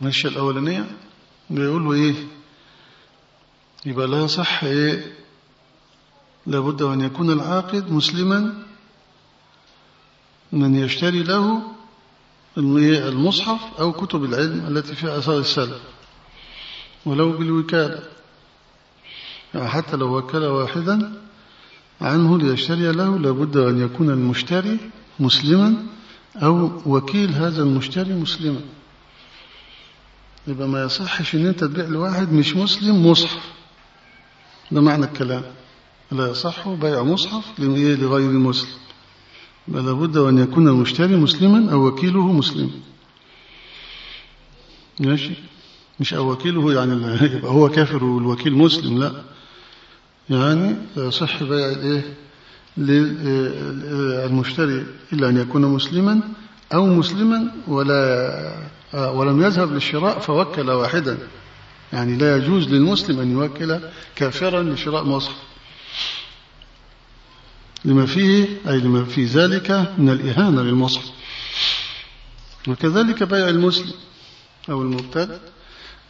ماشية الأولانية. بيقول له إيه؟ يبقى لا يصح إيه؟ لابد أن يكون العاقد مسلما من يشتري له المصحف أو كتب العلم التي فيها أثار السلف. ولو بالوكالة. يعني حتى لو وكل واحدا عنه ليشتري له لابد أن يكون المشتري مسلما أو وكيل هذا المشتري مسلما. يبقى ما يصحش إن أنت تبيع لواحد مش مسلم مصحف. ده معنى الكلام. لا يصح بيع مصحف لغير المسلم بل لابد أن يكون المشتري مسلما أو وكيله مسلم. ماشي؟ مش أو وكيله يعني <laughs> يبقى هو كافر والوكيل مسلم لا. يعني يصح بيع الايه للمشتري إلا أن يكون مسلما أو مسلما ولا ولم يذهب للشراء فوكل واحدا. يعني لا يجوز للمسلم أن يوكل كافرا لشراء مصحف لما فيه أي لما في ذلك من الإهانة للمصحف وكذلك بيع المسلم أو المبتد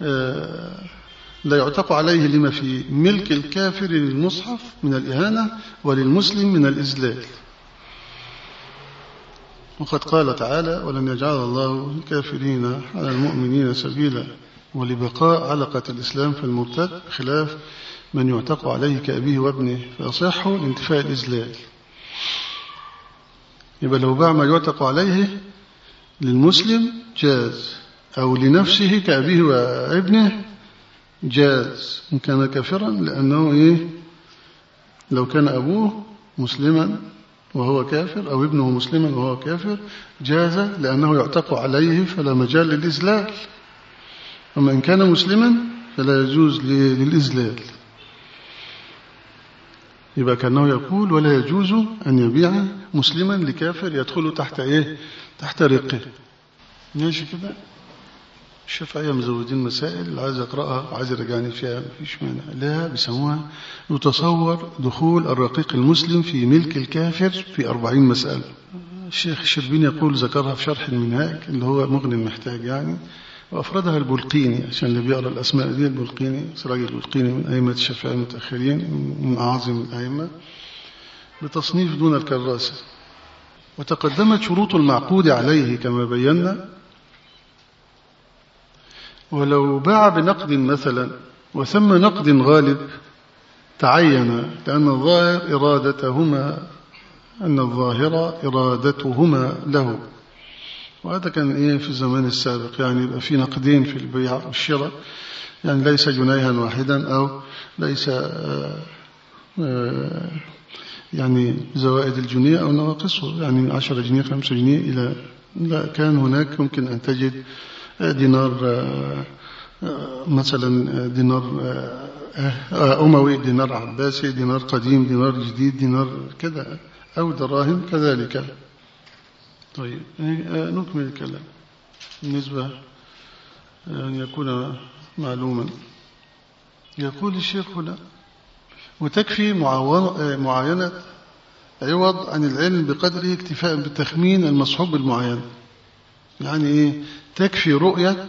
آه، لا يعتق عليه لما في ملك الكافر للمصحف من الإهانة وللمسلم من الإزلال وقد قال تعالى ولن يجعل الله الكافرين على المؤمنين سبيلا ولبقاء علقة الإسلام في المرتد خلاف من يعتق عليه كأبيه وابنه فيصح لانتفاء الإزلال يبقى لو باع ما يعتق عليه للمسلم جاز أو لنفسه كأبيه وابنه جاز إن كان كافرا لأنه إيه؟ لو كان أبوه مسلما وهو كافر أو ابنه مسلما وهو كافر جاز لأنه يعتق عليه فلا مجال للإزلال. أما إن كان مسلما فلا يجوز للإزلال. يبقى كأنه يقول ولا يجوز أن يبيع مسلما لكافر يدخل تحت إيه؟ تحت رقه. ماشي كده؟ الشافعية مزودين مسائل عايز أقرأها عايز يرجعني فيها مفيش مانع. لا بيسموها يتصور دخول الرقيق المسلم في ملك الكافر في أربعين مسألة. الشيخ الشربين يقول ذكرها في شرح المنهاج اللي هو مغني المحتاج يعني وأفردها البلقيني عشان اللي بيقرأ الأسماء دي البلقيني سراج البلقيني من أئمة الشافعية المتأخرين من أعظم الأئمة بتصنيف دون الكراسة. وتقدمت شروط المعقود عليه كما بينا ولو باع بنقد مثلا وثم نقد غالب تعين لأن الظاهر إرادتهما أن الظاهر إرادتهما له. وهذا كان إيه في الزمان السابق يعني يبقى في نقدين في البيع والشراء. يعني ليس جنيها واحدا أو ليس آه، آه، يعني زوائد الجنيه أو نواقصه يعني 10 جنيه 5 جنيه إلى لا كان هناك ممكن أن تجد دينار آه، مثلا دينار أموي دينار عباسي دينار قديم دينار جديد دينار كذا أو دراهم كذلك. طيب آه، نكمل الكلام. بالنسبة آه، أن يكون معلوما. يقول الشيخ هنا وتكفي آه، معاينة عوض عن العلم بقدره اكتفاء بالتخمين المصحوب بالمعاينة. يعني إيه؟ تكفي رؤية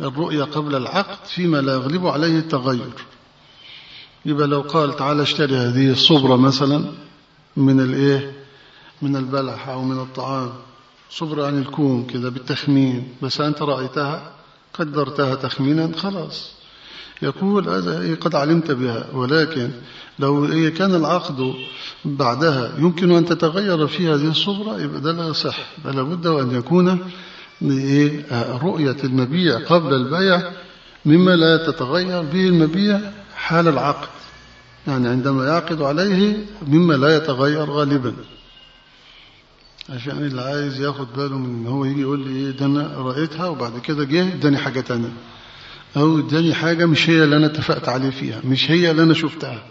الرؤية قبل العقد فيما لا يغلب عليه التغير. يبقى لو قال تعالى اشتري هذه الصبرة مثلا من الايه من البلح أو من الطعام. صبر عن الكوم كذا بالتخمين. بس أنت رأيتها؟ قدرتها تخمينا خلاص. يقول هذا قد علمت بها. ولكن لو كان العقد بعدها يمكن أن تتغير في هذه الصبرة يبقى ده لا صح. بل لابد أن يكون رؤية المبيع قبل البيع مما لا تتغير به المبيع حال العقد. يعني عندما يعقد عليه مما لا يتغير غالبا. عشان اللي عايز ياخد باله من هو يجي يقول لي إيه؟ ده أنا رأيتها وبعد كده جه اداني حاجة تانية. أو اداني حاجة مش هي اللي أنا اتفقت عليه فيها مش هي اللي أنا شفتها.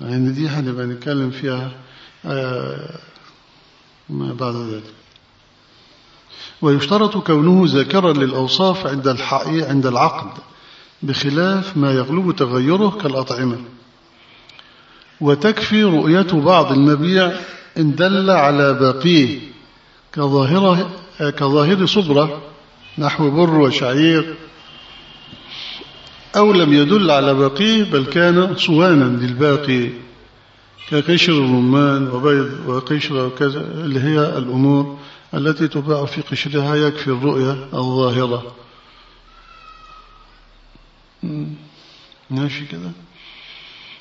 يعني دي هنبقى نتكلم فيها آه ما بعد ذلك. ويشترط كونه ذاكرا للأوصاف عند عند العقد بخلاف ما يغلب تغيره كالأطعمة. وتكفي رؤية بعض المبيع إن دل على باقيه كظاهرة كظاهر صبرة نحو بر وشعير أو لم يدل على باقيه بل كان صوانا للباقي كقشر الرمان وبيض وقشر وكذا اللي هي الأمور. التي تباع في قشرها يكفي الرؤية الظاهرة. ماشي كده؟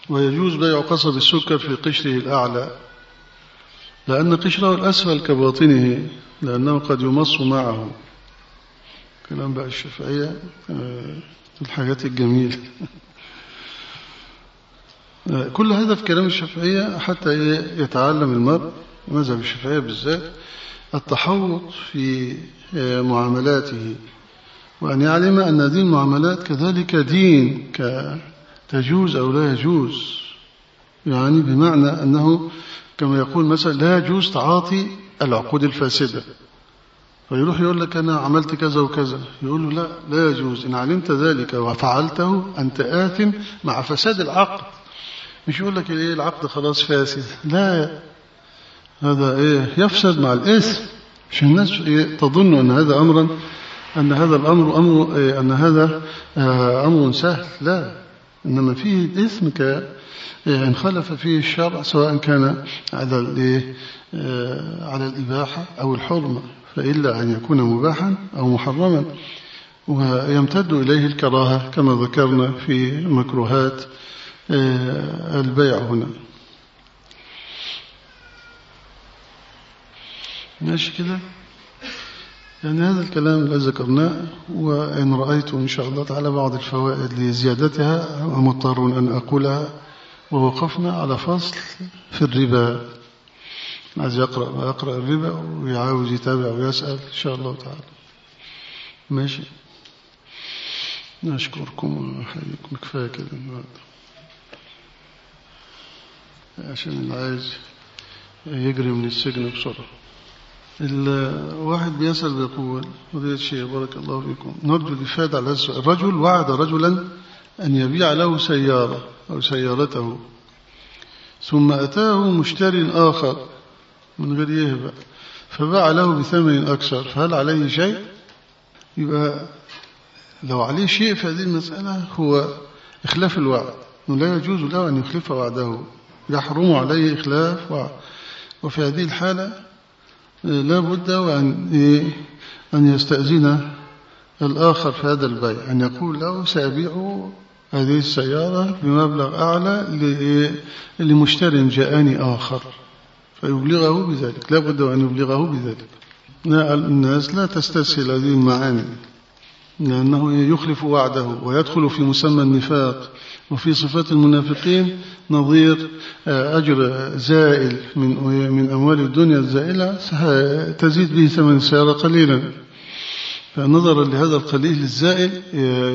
ويجوز بيع قصب السكر في قشره الأعلى لأن قشره الأسفل كباطنه لأنه قد يمص معه. كلام بقى الشافعية آه، الحاجات الجميلة. آه، كل هذا في كلام الشافعية حتى يتعلم المرء مذهب الشافعية بالذات التحوط في آه، معاملاته وأن يعلم أن هذه المعاملات كذلك دين تجوز أو لا يجوز. يعني بمعنى أنه كما يقول مثلا لا يجوز تعاطي العقود الفاسدة. فيروح يقول لك أنا عملت كذا وكذا. يقول له لا لا يجوز. إن علمت ذلك وفعلته أنت آثم مع فساد العقد. مش يقول لك إيه العقد خلاص فاسد. لا. هذا إيه؟ يفسد مع الإثم مش الناس إيه؟ تظن أن هذا أمرا أن هذا الأمر أمر إيه؟ أن هذا آه، أمر سهل. لا. إنما فيه الإثم إن خلف فيه الشرع سواء كان على آه، على الإباحة أو الحرمة فإلا أن يكون مباحا أو محرما. ويمتد إليه الكراهة كما ذكرنا في مكروهات آه، البيع هنا. ماشي كده؟ يعني هذا الكلام الذي ذكرناه وإن رأيت إن شاء الله تعالى بعض الفوائد لزيادتها ومضطر أن أقولها ووقفنا على فصل في الربا. عايز يقرأ ويقرأ الربا ويعاوز يتابع ويسأل إن شاء الله تعالى. ماشي؟ نشكركم وحييكم كفاية كده عشان اللي عايز يجري من السجن بسرعة. الواحد بيسأل بيقول فضيلة الشيخ بارك الله فيكم نرجو الإفادة على السؤال. رجل وعد رجلا أن يبيع له سيارة أو سيارته ثم أتاه مشتري آخر من غير يهبة فباع له بثمن أكثر فهل عليه شيء؟ يبقى لو عليه شيء في هذه المسألة هو إخلاف الوعد لا يجوز له أن يخلف وعده يحرم عليه إخلاف وعد. وفي هذه الحالة لا بد وأن أن يستأذن الآخر في هذا البيع أن يقول له سأبيع هذه السيارة بمبلغ أعلى لمشتر جاءني آخر فيبلغه بذلك لا بد أن يبلغه بذلك. الناس لا تستسهل هذه المعاني لأنه يخلف وعده ويدخل في مسمى النفاق وفي صفات المنافقين نظير آه، أجر زائل من من أموال الدنيا الزائلة تزيد به ثمن السيارة قليلا. فنظرا لهذا القليل الزائل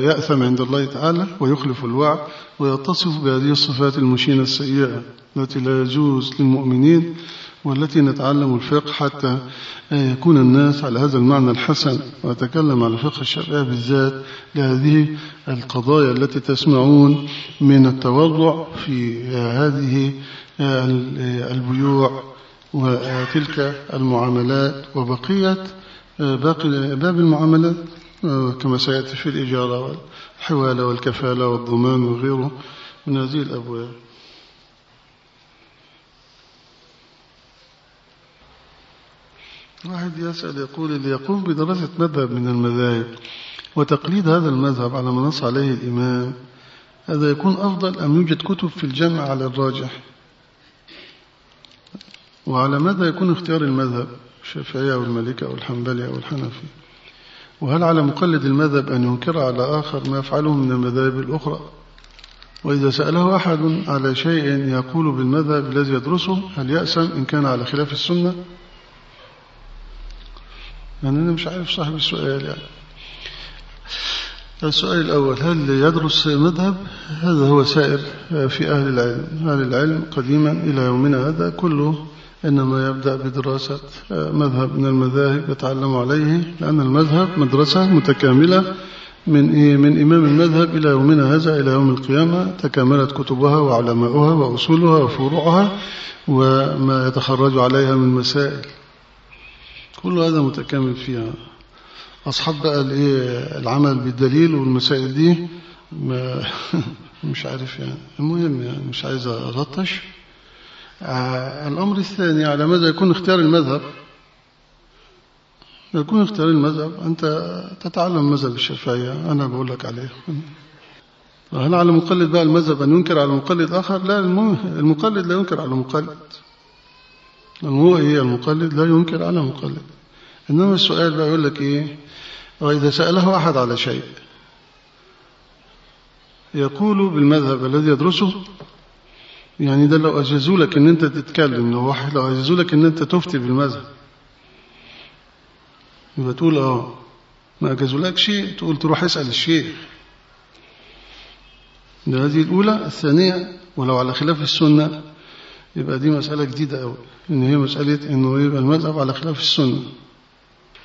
يأثم عند الله تعالى ويخلف الوعد ويتصف بهذه الصفات المشينة السيئة التي لا يجوز للمؤمنين والتي نتعلم الفقه حتى يكون الناس على هذا المعنى الحسن. وأتكلم على فقه الشرعية بالذات لهذه القضايا التي تسمعون من التورع في هذه البيوع وتلك المعاملات وبقية باقي باب المعاملات كما سيأتي في الإجارة والحوالة والكفالة والضمان وغيره من هذه الأبواب. واحد يسأل يقول اللي يقوم بدراسة مذهب من المذاهب وتقليد هذا المذهب على ما نص عليه الإمام هذا يكون أفضل أم يوجد كتب في الجمع على الراجح؟ وعلى ماذا يكون اختيار المذهب؟ الشافعية أو المالكة أو الحنبلي أو الحنفي. وهل على مقلد المذهب أن ينكر على آخر ما يفعله من المذاهب الأخرى؟ وإذا سأله أحد على شيء يقول بالمذهب الذي يدرسه هل يأسم إن كان على خلاف السنة؟ يعني أنا مش عارف صاحب السؤال يعني. السؤال الأول هل يدرس مذهب؟ هذا هو سائر في أهل العلم. أهل العلم قديما إلى يومنا هذا كله إنما يبدأ بدراسة مذهب من المذاهب يتعلم عليه لأن المذهب مدرسة متكاملة من إيه؟ من إمام المذهب إلى يومنا هذا إلى يوم القيامة تكاملت كتبها وعلماؤها وأصولها وفروعها وما يتخرج عليها من مسائل. كل هذا متكامل فيها. أصحاب بقى العمل بالدليل والمسائل دي ما <laughs> مش عارف يعني. المهم يعني مش عايز أغطش. آه الأمر الثاني على ماذا يكون اختيار المذهب؟ يكون اختيار المذهب أنت تتعلم مذهب الشافعية أنا بقول لك عليه. هل على مقلد بقى المذهب أن ينكر على مقلد آخر؟ لا المقلد لا ينكر على مقلد إيه المقلد لا ينكر على مقلد إنما السؤال بقى يقول لك إيه؟ وإذا سأله أحد على شيء يقول بالمذهب الذي يدرسه يعني ده لو أجازوا لك أن أنت تتكلم لو واحد لو أجازوا لك أن أنت تفتي بالمذهب. يبقى تقول آه ما أجازوا لك شيء تقول تروح اسأل الشيخ. ده هذه الأولى. الثانية ولو على خلاف السنة يبقى دي مسألة جديدة أوي إن هي مسألة إنه يبقى المذهب على خلاف السنة.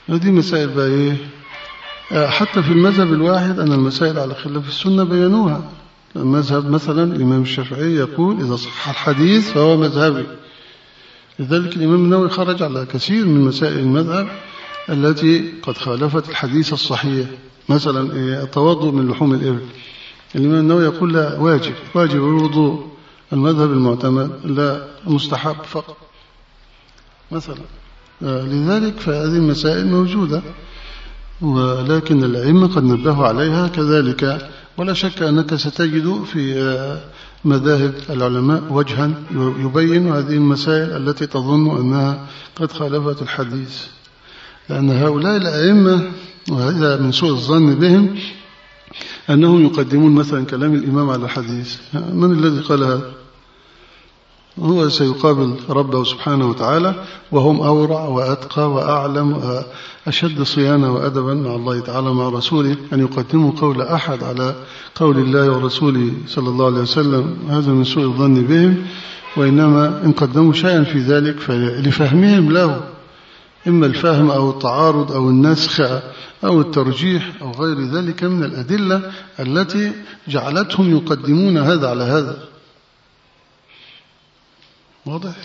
هذه مسائل بقى إيه؟ حتى في المذهب الواحد أن المسائل على خلاف السنة بينوها المذهب مثلا الإمام الشافعي يقول إذا صح الحديث فهو مذهبي. لذلك الإمام النووي خرج على كثير من مسائل المذهب التي قد خالفت الحديث الصحيح. مثلا التوضؤ من لحوم الإبل. الإمام النووي يقول لا واجب واجب الوضوء. المذهب المعتمد لا مستحب فقط. مثلا لذلك فهذه المسائل موجودة ولكن الأئمة قد نبهوا عليها. كذلك ولا شك أنك ستجد في مذاهب العلماء وجها يبين هذه المسائل التي تظن أنها قد خالفت الحديث. لأن هؤلاء الأئمة وهذا من سوء الظن بهم أنهم يقدمون مثلا كلام الإمام على الحديث من الذي قال هذا هو سيقابل ربه سبحانه وتعالى وهم أورع وأتقى وأعلم وأشد صيانة وأدبا مع الله تعالى مع رسوله. أن يقدموا قول أحد على قول الله ورسوله صلى الله عليه وسلم. هذا من سوء الظن بهم. وإنما إن قدموا شيئا في ذلك فلفهمهم له. إما الفهم أو التعارض أو النسخ أو الترجيح أو غير ذلك من الأدلة التي جعلتهم يقدمون هذا على هذا. واضح؟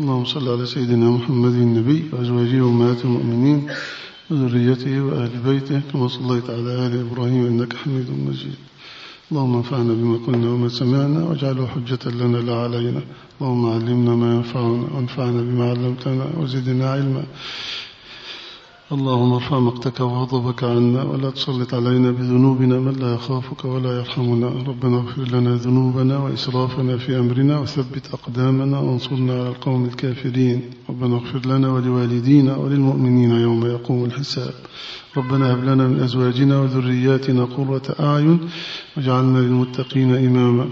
اللهم صل على سيدنا محمد النبي وأزواجه وأمهات المؤمنين وذريته وآل بيته كما صليت على آل إبراهيم إنك حميد مجيد. اللهم انفعنا بما قلنا وما سمعنا واجعله حجة لنا لا علينا. اللهم علمنا ما ينفعنا وانفعنا بما علمتنا وزدنا علما. اللهم ارفع مقتك وغضبك عنا ولا تسلط علينا بذنوبنا من لا يخافك ولا يرحمنا. ربنا اغفر لنا ذنوبنا وإسرافنا في أمرنا وثبت أقدامنا وانصرنا على القوم الكافرين. ربنا اغفر لنا ولوالدينا وللمؤمنين يوم يقوم الحساب. ربنا هب لنا من أزواجنا وذرياتنا قرة أعين واجعلنا للمتقين إماما.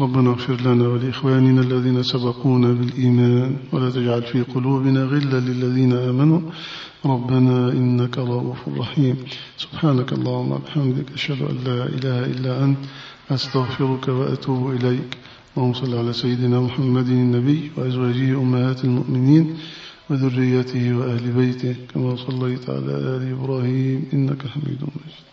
ربنا اغفر لنا ولإخواننا الذين سبقونا بالإيمان. ولا تجعل في قلوبنا غلا للذين آمنوا. ربنا إنك رؤوف رحيم. سبحانك اللهم وبحمدك أشهد أن لا إله إلا أنت أستغفرك وأتوب إليك. اللهم صل على سيدنا محمد النبي وأزواجه أمهات المؤمنين وذريته وأهل بيته كما صليت على آل إبراهيم إنك حميد مجيد.